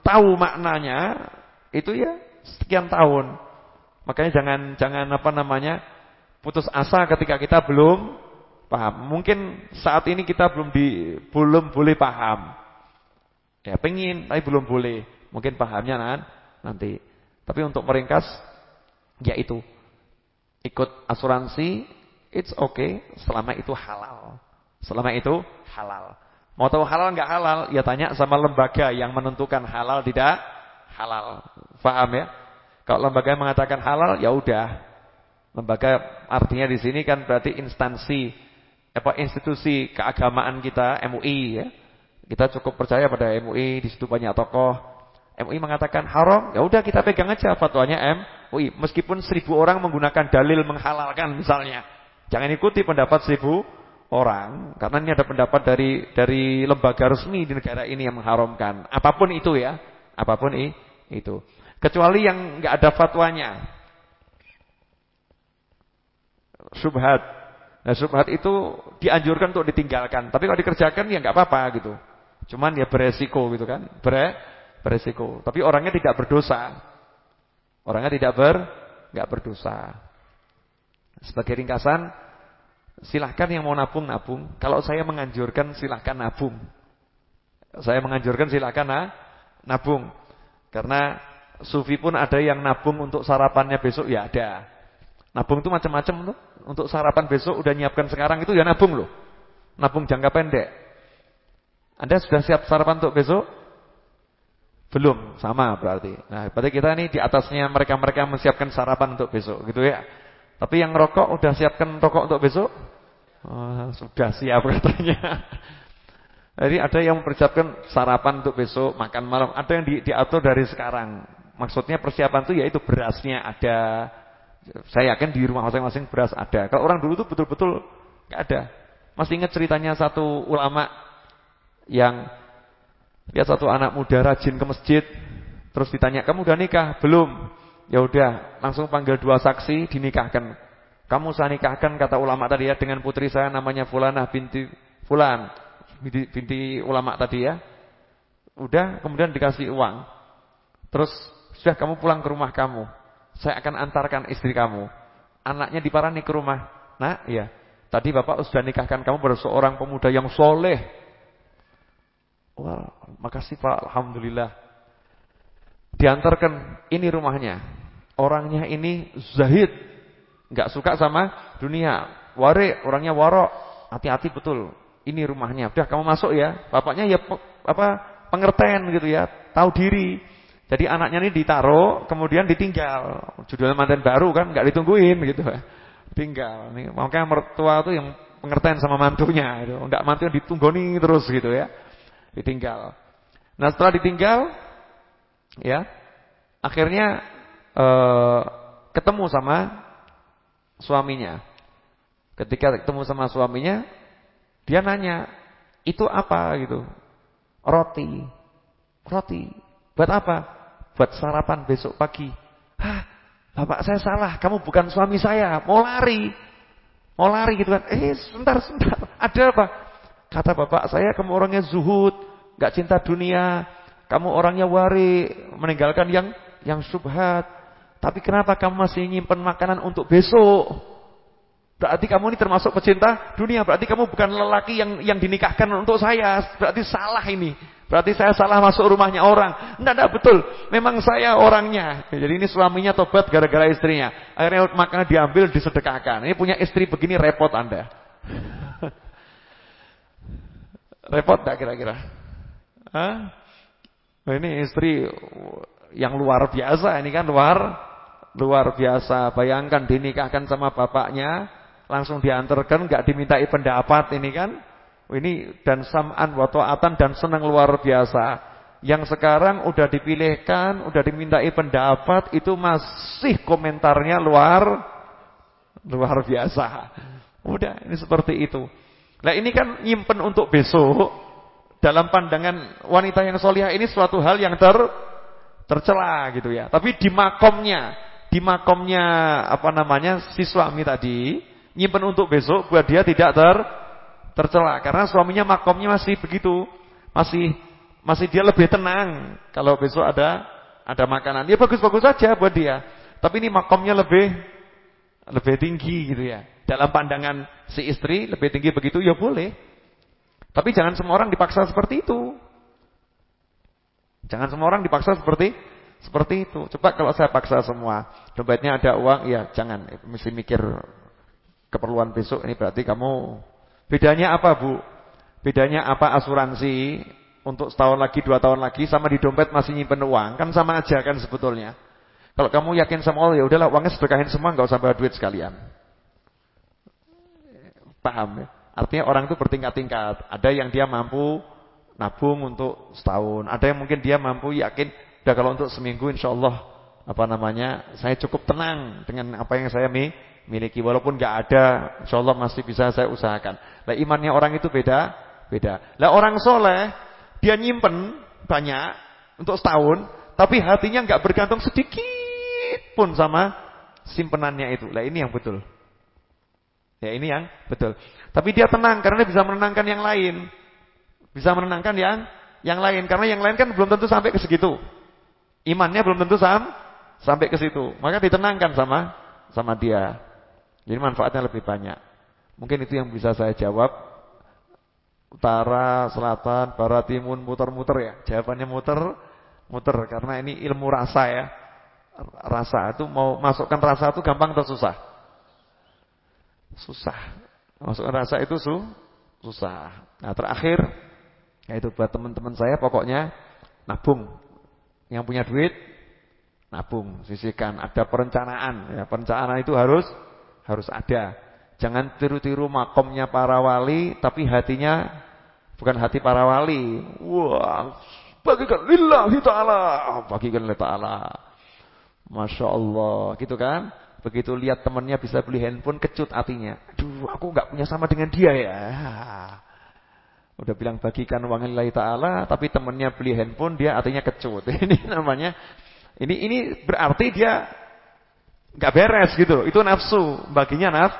tahu maknanya itu ya sekian tahun makanya jangan jangan apa namanya putus asa ketika kita belum paham. Mungkin saat ini kita belum di belum boleh paham. Ya pengen tapi belum boleh. Mungkin pahamnya nanti. Tapi untuk meringkas yaitu ikut asuransi it's okay selama itu halal. Selama itu halal. Mau tahu halal enggak halal? Ya tanya sama lembaga yang menentukan halal tidak halal. Paham ya? Kalau lembaga mengatakan halal ya udah Lembaga artinya di sini kan berarti instansi apa institusi keagamaan kita MUI ya. Kita cukup percaya pada MUI, di situ banyak tokoh. MUI mengatakan haram, ya udah kita pegang aja fatwanya MUI. Meskipun seribu orang menggunakan dalil menghalalkan misalnya. Jangan ikuti pendapat seribu orang. Karena ini ada pendapat dari dari lembaga resmi di negara ini yang mengharamkan. Apa pun itu ya. Apa pun itu. Kecuali yang nggak ada fatwanya. Subhat. Nah subhat itu dianjurkan untuk ditinggalkan. Tapi kalau dikerjakan ya nggak apa-apa gitu. Cuman ya beresiko gitu kan. Ber beresiko. Tapi orangnya tidak berdosa. Orangnya tidak ber nggak berdosa. Sebagai ringkasan, silahkan yang mau nabung nabung. Kalau saya menganjurkan silahkan nabung. Saya menganjurkan silahkan nah, nabung. Karena sufi pun ada yang nabung untuk sarapannya besok ya ada. Nabung itu macam-macam tuh. Untuk sarapan besok udah nyiapkan sekarang itu ya nabung loh. Nabung jangka pendek. Anda sudah siap sarapan untuk besok? Belum, sama berarti. Nah, berarti kita ini di atasnya mereka-mereka menyiapkan sarapan untuk besok, gitu ya. Tapi yang rokok udah siapkan rokok untuk besok? Oh, sudah siap katanya. Jadi ada yang mempersiapkan sarapan untuk besok, makan malam. Ada yang di, diatur dari sekarang. Maksudnya persiapan itu yaitu berasnya ada. Saya yakin di rumah masing-masing beras ada. Kalau orang dulu itu betul-betul nggak ada. Masih ingat ceritanya satu ulama yang Lihat satu anak muda rajin ke masjid, terus ditanya, "Kamu udah nikah?" "Belum." Ya udah, langsung panggil dua saksi dinikahkan. Kamu saya nikahkan kata ulama tadi ya dengan putri saya namanya Fulanah binti Fulan. Binti, binti ulama tadi ya. Udah, kemudian dikasih uang. Terus, "Sudah kamu pulang ke rumah kamu. Saya akan antarkan istri kamu." Anaknya diparani ke rumah. Nah, iya. Tadi Bapak sudah nikahkan kamu pada seorang pemuda yang soleh Wah, makasih Pak, Alhamdulillah. Diantarkan, ini rumahnya. Orangnya ini zahid. Nggak suka sama dunia. Wari, orangnya warok. Hati-hati betul. Ini rumahnya. Udah kamu masuk ya. Bapaknya ya apa pengertian gitu ya. Tahu diri. Jadi anaknya ini ditaruh, kemudian ditinggal. Judulnya mantan baru kan, nggak ditungguin gitu. Tinggal. Makanya mertua tuh yang pengertian sama mantunya. Gitu. Nggak mantu ditunggoni terus gitu ya ditinggal. Nah, setelah ditinggal ya, akhirnya eh, ketemu sama suaminya. Ketika ketemu sama suaminya, dia nanya, "Itu apa?" gitu. "Roti." "Roti. Buat apa?" "Buat sarapan besok pagi." "Hah, Bapak saya salah, kamu bukan suami saya, mau lari." Mau lari gitu kan. "Eh, sebentar, sebentar. Ada apa?" Kata bapak saya kamu orangnya zuhud, gak cinta dunia, kamu orangnya wari, meninggalkan yang yang subhat. Tapi kenapa kamu masih nyimpen makanan untuk besok? Berarti kamu ini termasuk pecinta dunia. Berarti kamu bukan lelaki yang yang dinikahkan untuk saya. Berarti salah ini. Berarti saya salah masuk rumahnya orang. Enggak, enggak betul. Memang saya orangnya. Jadi ini suaminya tobat gara-gara istrinya. Akhirnya makanan diambil disedekahkan. Ini punya istri begini repot Anda. Repot tak kira-kira? Nah, ini istri yang luar biasa ini kan luar luar biasa. Bayangkan dinikahkan sama bapaknya, langsung diantarkan nggak dimintai pendapat ini kan. Ini dan sam'an wa ta'atan dan senang luar biasa. Yang sekarang udah dipilihkan, udah dimintai pendapat itu masih komentarnya luar luar biasa. Udah ini seperti itu. Nah ini kan nyimpen untuk besok. Dalam pandangan wanita yang solihah ini suatu hal yang ter tercela gitu ya. Tapi di makomnya, di makomnya apa namanya si suami tadi nyimpen untuk besok buat dia tidak ter tercela karena suaminya makomnya masih begitu, masih masih dia lebih tenang kalau besok ada ada makanan. Ya bagus-bagus saja buat dia. Tapi ini makomnya lebih lebih tinggi gitu ya. Dalam pandangan si istri lebih tinggi begitu ya boleh. Tapi jangan semua orang dipaksa seperti itu. Jangan semua orang dipaksa seperti seperti itu. Coba kalau saya paksa semua, dompetnya ada uang, ya jangan. Mesti mikir keperluan besok ini berarti kamu bedanya apa, Bu? Bedanya apa asuransi untuk setahun lagi, dua tahun lagi sama di dompet masih nyimpen uang? Kan sama aja kan sebetulnya. Kalau kamu yakin sama Allah, ya udahlah uangnya sedekahin semua, enggak usah bayar duit sekalian. Paham ya? Artinya orang itu bertingkat-tingkat. Ada yang dia mampu nabung untuk setahun. Ada yang mungkin dia mampu yakin Udah kalau untuk seminggu insya Allah apa namanya saya cukup tenang dengan apa yang saya miliki walaupun nggak ada insya Allah masih bisa saya usahakan. Nah imannya orang itu beda beda. Lah orang soleh dia nyimpen banyak untuk setahun tapi hatinya nggak bergantung sedikit pun sama simpenannya itu. Lah ini yang betul. Ya ini yang betul. Tapi dia tenang karena dia bisa menenangkan yang lain. Bisa menenangkan yang yang lain karena yang lain kan belum tentu sampai ke segitu. Imannya belum tentu sam, sampai ke situ. Maka ditenangkan sama sama dia. Jadi manfaatnya lebih banyak. Mungkin itu yang bisa saya jawab. Utara, selatan, barat, timur, muter-muter ya. Jawabannya muter, muter karena ini ilmu rasa ya. Rasa itu mau masukkan rasa itu gampang atau susah? Susah. Masukkan rasa itu su susah. Nah, terakhir yaitu buat teman-teman saya pokoknya nabung yang punya duit nabung, sisihkan, ada perencanaan ya. Perencanaan itu harus harus ada. Jangan tiru-tiru makomnya para wali tapi hatinya bukan hati para wali. Wah, bagikan lillahi taala, bagikan lillahi taala. Masya Allah, gitu kan? Begitu lihat temannya bisa beli handphone, kecut hatinya. Aduh, aku nggak punya sama dengan dia ya. Udah bilang bagikan uang lillahi ta'ala Tapi temennya beli handphone Dia artinya kecut Ini namanya Ini ini berarti dia nggak beres gitu Itu nafsu Baginya naf,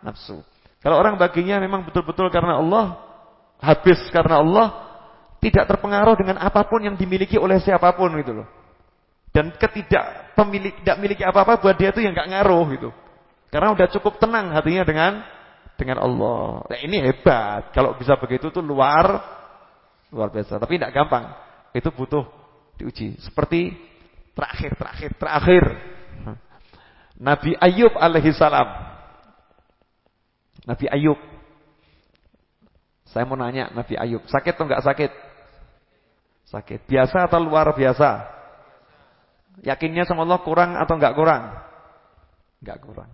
nafsu Kalau orang baginya memang betul-betul karena Allah Habis karena Allah Tidak terpengaruh dengan apa pun yang dimiliki oleh siapa pun gitu loh Dan ketidak pemilik tidak miliki apa-apa buat dia itu yang nggak ngaruh gitu Karena udah cukup tenang hatinya dengan dengan Allah. Nah, ini hebat. Kalau bisa begitu tuh luar luar biasa. Tapi tidak gampang. Itu butuh diuji. Seperti terakhir, terakhir, terakhir. Nabi Ayub alaihi salam. Nabi Ayub. Saya mau nanya Nabi Ayub, sakit atau enggak sakit? Sakit. Biasa atau luar biasa? Yakinnya sama Allah kurang atau enggak kurang? Enggak kurang.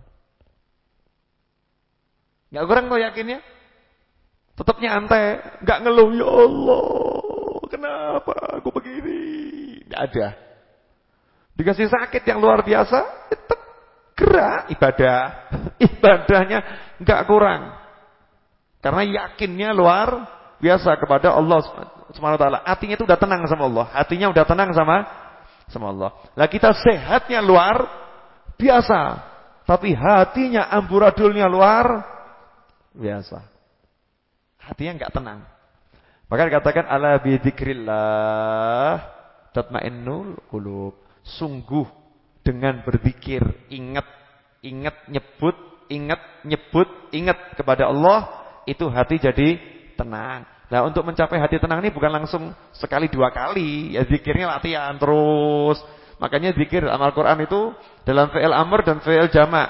Enggak kurang kok yakinnya. Tetap nyantai, enggak ngeluh, ya Allah, kenapa aku begini? Enggak ada. Dikasih sakit yang luar biasa, tetap gerak ibadah. Ibadahnya enggak kurang. Karena yakinnya luar biasa kepada Allah Subhanahu wa taala. Hatinya itu udah tenang sama Allah. Hatinya udah tenang sama sama Allah. Lah kita sehatnya luar biasa. Tapi hatinya amburadulnya luar biasa. Hatinya enggak tenang. Maka dikatakan ala bi dzikrillah tatmainnul qulub. Sungguh dengan berzikir, ingat, ingat nyebut, ingat nyebut, ingat kepada Allah, itu hati jadi tenang. Nah, untuk mencapai hati tenang ini bukan langsung sekali dua kali, ya zikirnya latihan terus. Makanya zikir amal Quran itu dalam fi'il amr dan fi'il jamak.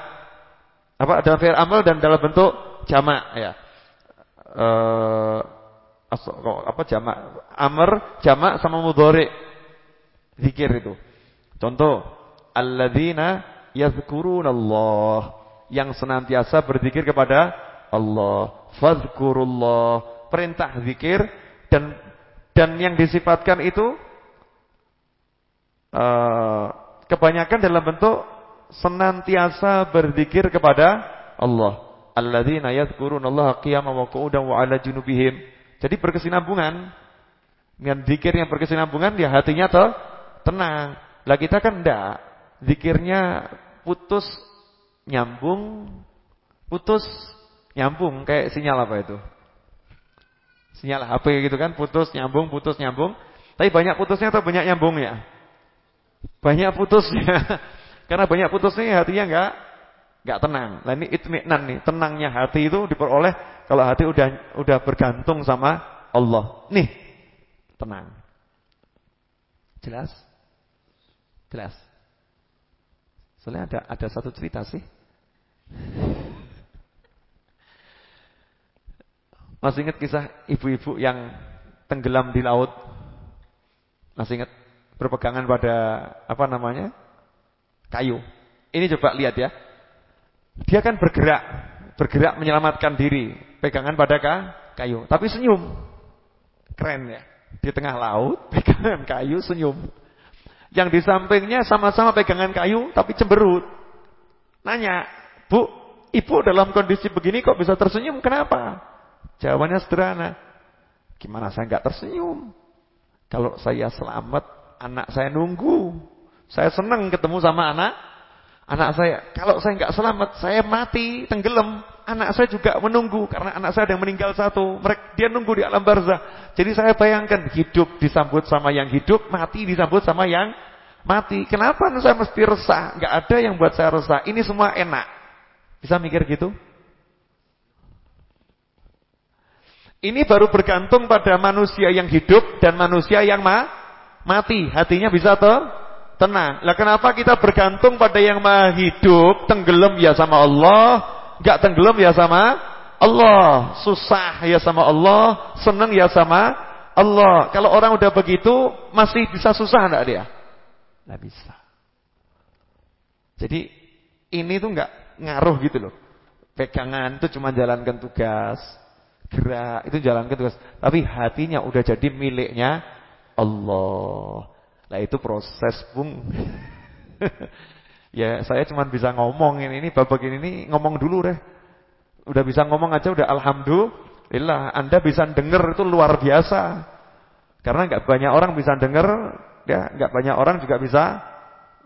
Apa? Dalam fi'il amr dan dalam bentuk jamak ya. Eh apa jamak? Amr jamak sama mudhari. Zikir itu. Contoh, alladzina Allah yang senantiasa berzikir kepada Allah. Fadhkurullah, perintah zikir dan dan yang disifatkan itu uh, kebanyakan dalam bentuk senantiasa berzikir kepada Allah alladzina yadhkurunallaha qiyaman wa qu'udan wa 'ala junubihim. Jadi berkesinambungan. Dengan zikir yang berkesinambungan dia hatinya tuh tenang. Lah kita kan enggak. Zikirnya putus nyambung, putus nyambung kayak sinyal apa itu? Sinyal HP gitu kan, putus nyambung, putus nyambung. Tapi banyak putusnya atau banyak nyambungnya? Banyak putusnya. Karena banyak putusnya hatinya enggak Enggak tenang. Nah ini itminan nih, tenangnya hati itu diperoleh kalau hati udah udah bergantung sama Allah. Nih, tenang. Jelas? Jelas. Soalnya ada ada satu cerita sih. Masih ingat kisah ibu-ibu yang tenggelam di laut? Masih ingat berpegangan pada apa namanya? Kayu. Ini coba lihat ya. Dia kan bergerak, bergerak menyelamatkan diri, pegangan pada kayu, tapi senyum. Keren ya. Di tengah laut, pegangan kayu, senyum. Yang di sampingnya sama-sama pegangan kayu tapi cemberut. Nanya, "Bu, ibu dalam kondisi begini kok bisa tersenyum? Kenapa?" Jawabannya sederhana. Gimana saya nggak tersenyum? Kalau saya selamat, anak saya nunggu. Saya senang ketemu sama anak anak saya. Kalau saya nggak selamat, saya mati, tenggelam. Anak saya juga menunggu karena anak saya ada yang meninggal satu. Dia nunggu di alam barzah. Jadi saya bayangkan hidup disambut sama yang hidup, mati disambut sama yang mati. Kenapa saya mesti resah? Enggak ada yang buat saya resah. Ini semua enak. Bisa mikir gitu? Ini baru bergantung pada manusia yang hidup dan manusia yang ma mati. Hatinya bisa toh tenang. Lah kenapa kita bergantung pada yang maha hidup, tenggelam ya sama Allah, Enggak tenggelam ya sama Allah, susah ya sama Allah, senang ya sama Allah. Kalau orang udah begitu masih bisa susah enggak dia? Enggak bisa. Jadi ini tuh enggak ngaruh gitu loh. Pegangan itu cuma jalankan tugas, gerak itu jalankan tugas, tapi hatinya udah jadi miliknya Allah. Nah itu proses bung. Ya saya cuma bisa ngomong ini, ini babak ini, ini ngomong dulu deh. Udah bisa ngomong aja udah alhamdulillah. Anda bisa dengar itu luar biasa. Karena nggak banyak orang bisa dengar, ya nggak banyak orang juga bisa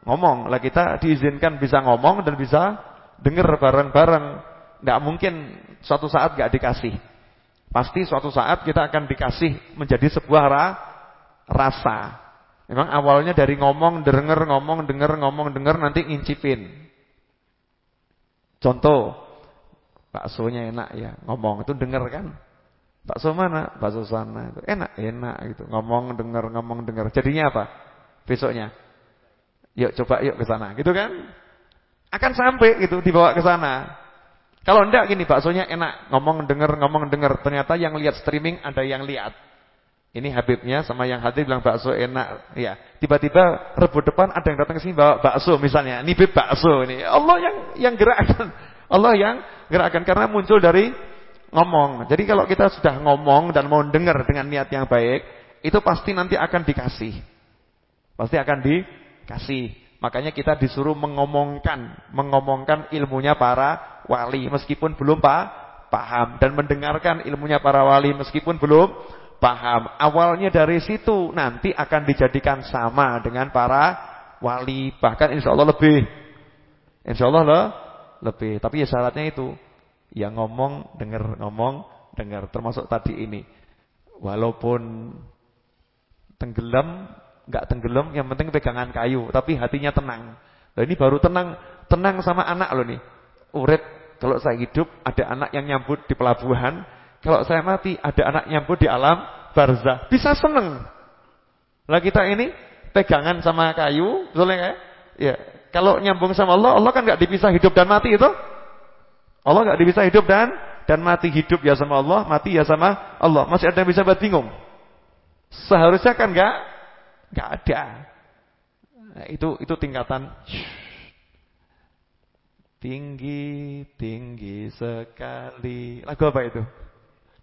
ngomong. Lah kita diizinkan bisa ngomong dan bisa dengar bareng-bareng. Nggak mungkin suatu saat nggak dikasih. Pasti suatu saat kita akan dikasih menjadi sebuah ra, rasa. Memang awalnya dari ngomong, denger, ngomong, denger, ngomong, denger, nanti ngincipin. Contoh, baksonya enak ya, ngomong itu denger kan. Bakso mana? Bakso sana. Itu enak, enak gitu. Ngomong, denger, ngomong, denger. Jadinya apa? Besoknya. Yuk coba yuk ke sana, gitu kan? Akan sampai gitu dibawa ke sana. Kalau enggak gini, baksonya enak, ngomong, denger, ngomong, denger. Ternyata yang lihat streaming ada yang lihat. Ini Habibnya sama yang hadir bilang bakso enak. Ya, tiba-tiba rebut depan ada yang datang ke sini bawa bakso misalnya. Ini bib bakso ini. Allah yang yang gerakkan. Allah yang gerakkan karena muncul dari ngomong. Jadi kalau kita sudah ngomong dan mau dengar dengan niat yang baik, itu pasti nanti akan dikasih. Pasti akan dikasih. Makanya kita disuruh mengomongkan, mengomongkan ilmunya para wali meskipun belum pak paham dan mendengarkan ilmunya para wali meskipun belum paham. Awalnya dari situ nanti akan dijadikan sama dengan para wali, bahkan insya Allah lebih. Insya Allah lah lebih. Tapi ya syaratnya itu, yang ngomong dengar, ngomong dengar. Termasuk tadi ini, walaupun tenggelam, nggak tenggelam, yang penting pegangan kayu, tapi hatinya tenang. Nah ini baru tenang, tenang sama anak loh nih. Uret kalau saya hidup ada anak yang nyambut di pelabuhan kalau saya mati, ada anak nyambut di alam barzah. Bisa seneng. Lah kita ini pegangan sama kayu, betul ya? Ya. Kalau nyambung sama Allah, Allah kan nggak dipisah hidup dan mati itu. Allah nggak dipisah hidup dan dan mati hidup ya sama Allah, mati ya sama Allah. Masih ada yang bisa buat bingung? Seharusnya kan nggak nggak ada. Nah, itu itu tingkatan tinggi tinggi sekali. Lagu apa itu?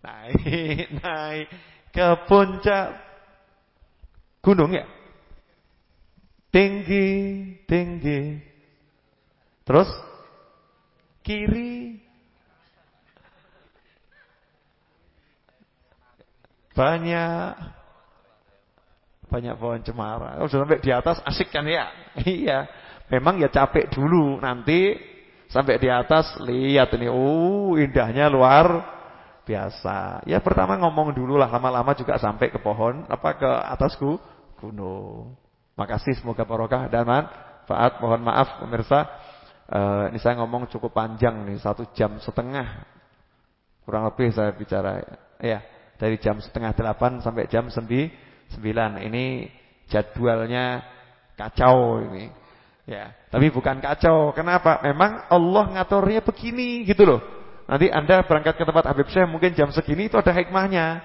Naik, naik ke puncak gunung ya. Tinggi, tinggi. Terus kiri banyak banyak pohon cemara. Oh, sudah sampai di atas asik kan ya? iya. Memang ya capek dulu nanti sampai di atas lihat ini. Oh, indahnya luar biasa. Ya pertama ngomong dulu lah, lama-lama juga sampai ke pohon, apa ke atasku gunung. Makasih semoga barokah dan manfaat. Mohon maaf pemirsa, uh, ini saya ngomong cukup panjang nih, satu jam setengah. Kurang lebih saya bicara. Ya, dari jam setengah delapan sampai jam sembilan. Ini jadwalnya kacau ini. Ya, tapi bukan kacau. Kenapa? Memang Allah ngaturnya begini gitu loh. Nanti Anda berangkat ke tempat Habib Syekh mungkin jam segini itu ada hikmahnya.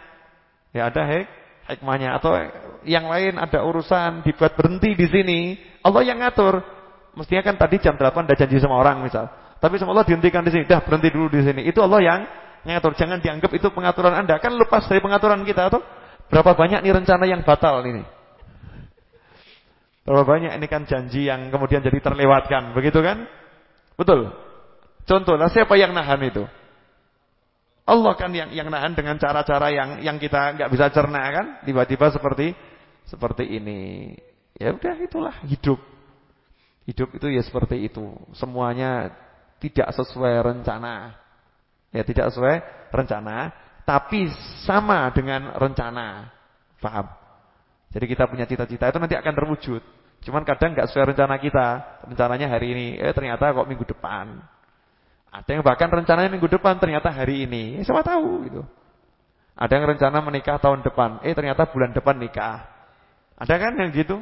Ya ada hik hikmahnya atau yang lain ada urusan dibuat berhenti di sini. Allah yang ngatur. Mestinya kan tadi jam 8 ada janji sama orang misal. Tapi sama Allah dihentikan di sini. Dah berhenti dulu di sini. Itu Allah yang ngatur. Jangan dianggap itu pengaturan Anda. Kan lepas dari pengaturan kita atau berapa banyak nih rencana yang batal ini. Berapa banyak ini kan janji yang kemudian jadi terlewatkan, begitu kan? Betul. Contohlah siapa yang nahan itu? Allah kan yang yang nahan dengan cara-cara yang yang kita nggak bisa cerna kan? Tiba-tiba seperti seperti ini. Ya udah itulah hidup. Hidup itu ya seperti itu. Semuanya tidak sesuai rencana. Ya tidak sesuai rencana, tapi sama dengan rencana. Paham? Jadi kita punya cita-cita itu nanti akan terwujud. Cuman kadang nggak sesuai rencana kita. Rencananya hari ini, eh ternyata kok minggu depan. Ada yang bahkan rencananya minggu depan ternyata hari ini. Eh, siapa tahu gitu. Ada yang rencana menikah tahun depan, eh ternyata bulan depan nikah. Ada kan yang gitu?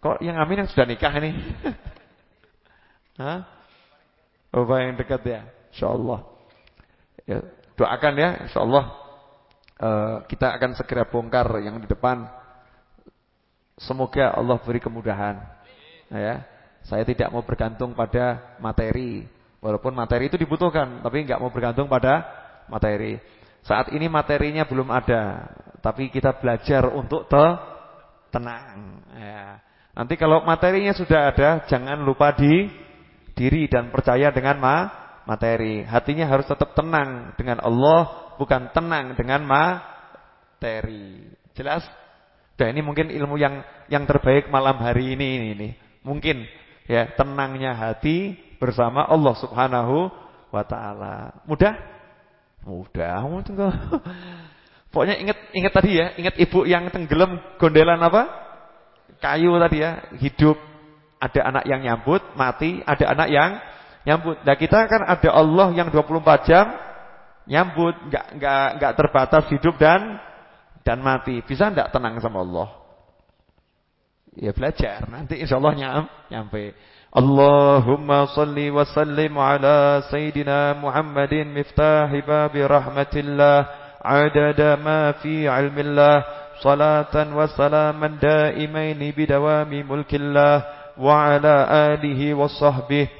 Kok yang amin yang sudah nikah ini? Hah? Bapak yang dekat ya, insyaallah. Ya, doakan ya, insyaallah uh, kita akan segera bongkar yang di depan. Semoga Allah beri kemudahan. Ya, saya tidak mau bergantung pada materi. Walaupun materi itu dibutuhkan, tapi nggak mau bergantung pada materi. Saat ini materinya belum ada, tapi kita belajar untuk te tenang. Ya. Nanti kalau materinya sudah ada, jangan lupa di diri dan percaya dengan ma materi. Hatinya harus tetap tenang dengan Allah, bukan tenang dengan materi. Jelas? Dan ini mungkin ilmu yang yang terbaik malam hari ini ini, ini. Mungkin ya, tenangnya hati bersama Allah Subhanahu wa taala. Mudah? Mudah. Pokoknya ingat ingat tadi ya, ingat ibu yang tenggelam gondelan apa? Kayu tadi ya, hidup ada anak yang nyambut, mati, ada anak yang nyambut. Nah, kita kan ada Allah yang 24 jam nyambut, nggak nggak nggak terbatas hidup dan dan mati. Bisa nggak tenang sama Allah? Ya belajar, nanti insya Allah nyam, nyampe. Allahumma salli wa sallim ala Sayyidina Muhammadin miftahi babi rahmatillah adada ma fi ilmillah salatan wa salaman daimaini bidawami mulkillah wa ala alihi wa sahbihi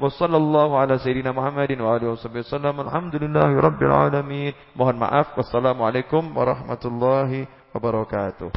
وصلى الله على سيدنا محمد وعلى اله وصحبه وسلم. الحمد لله رب العالمين. مهن معاف. والسلام عليكم ورحمة الله وبركاته.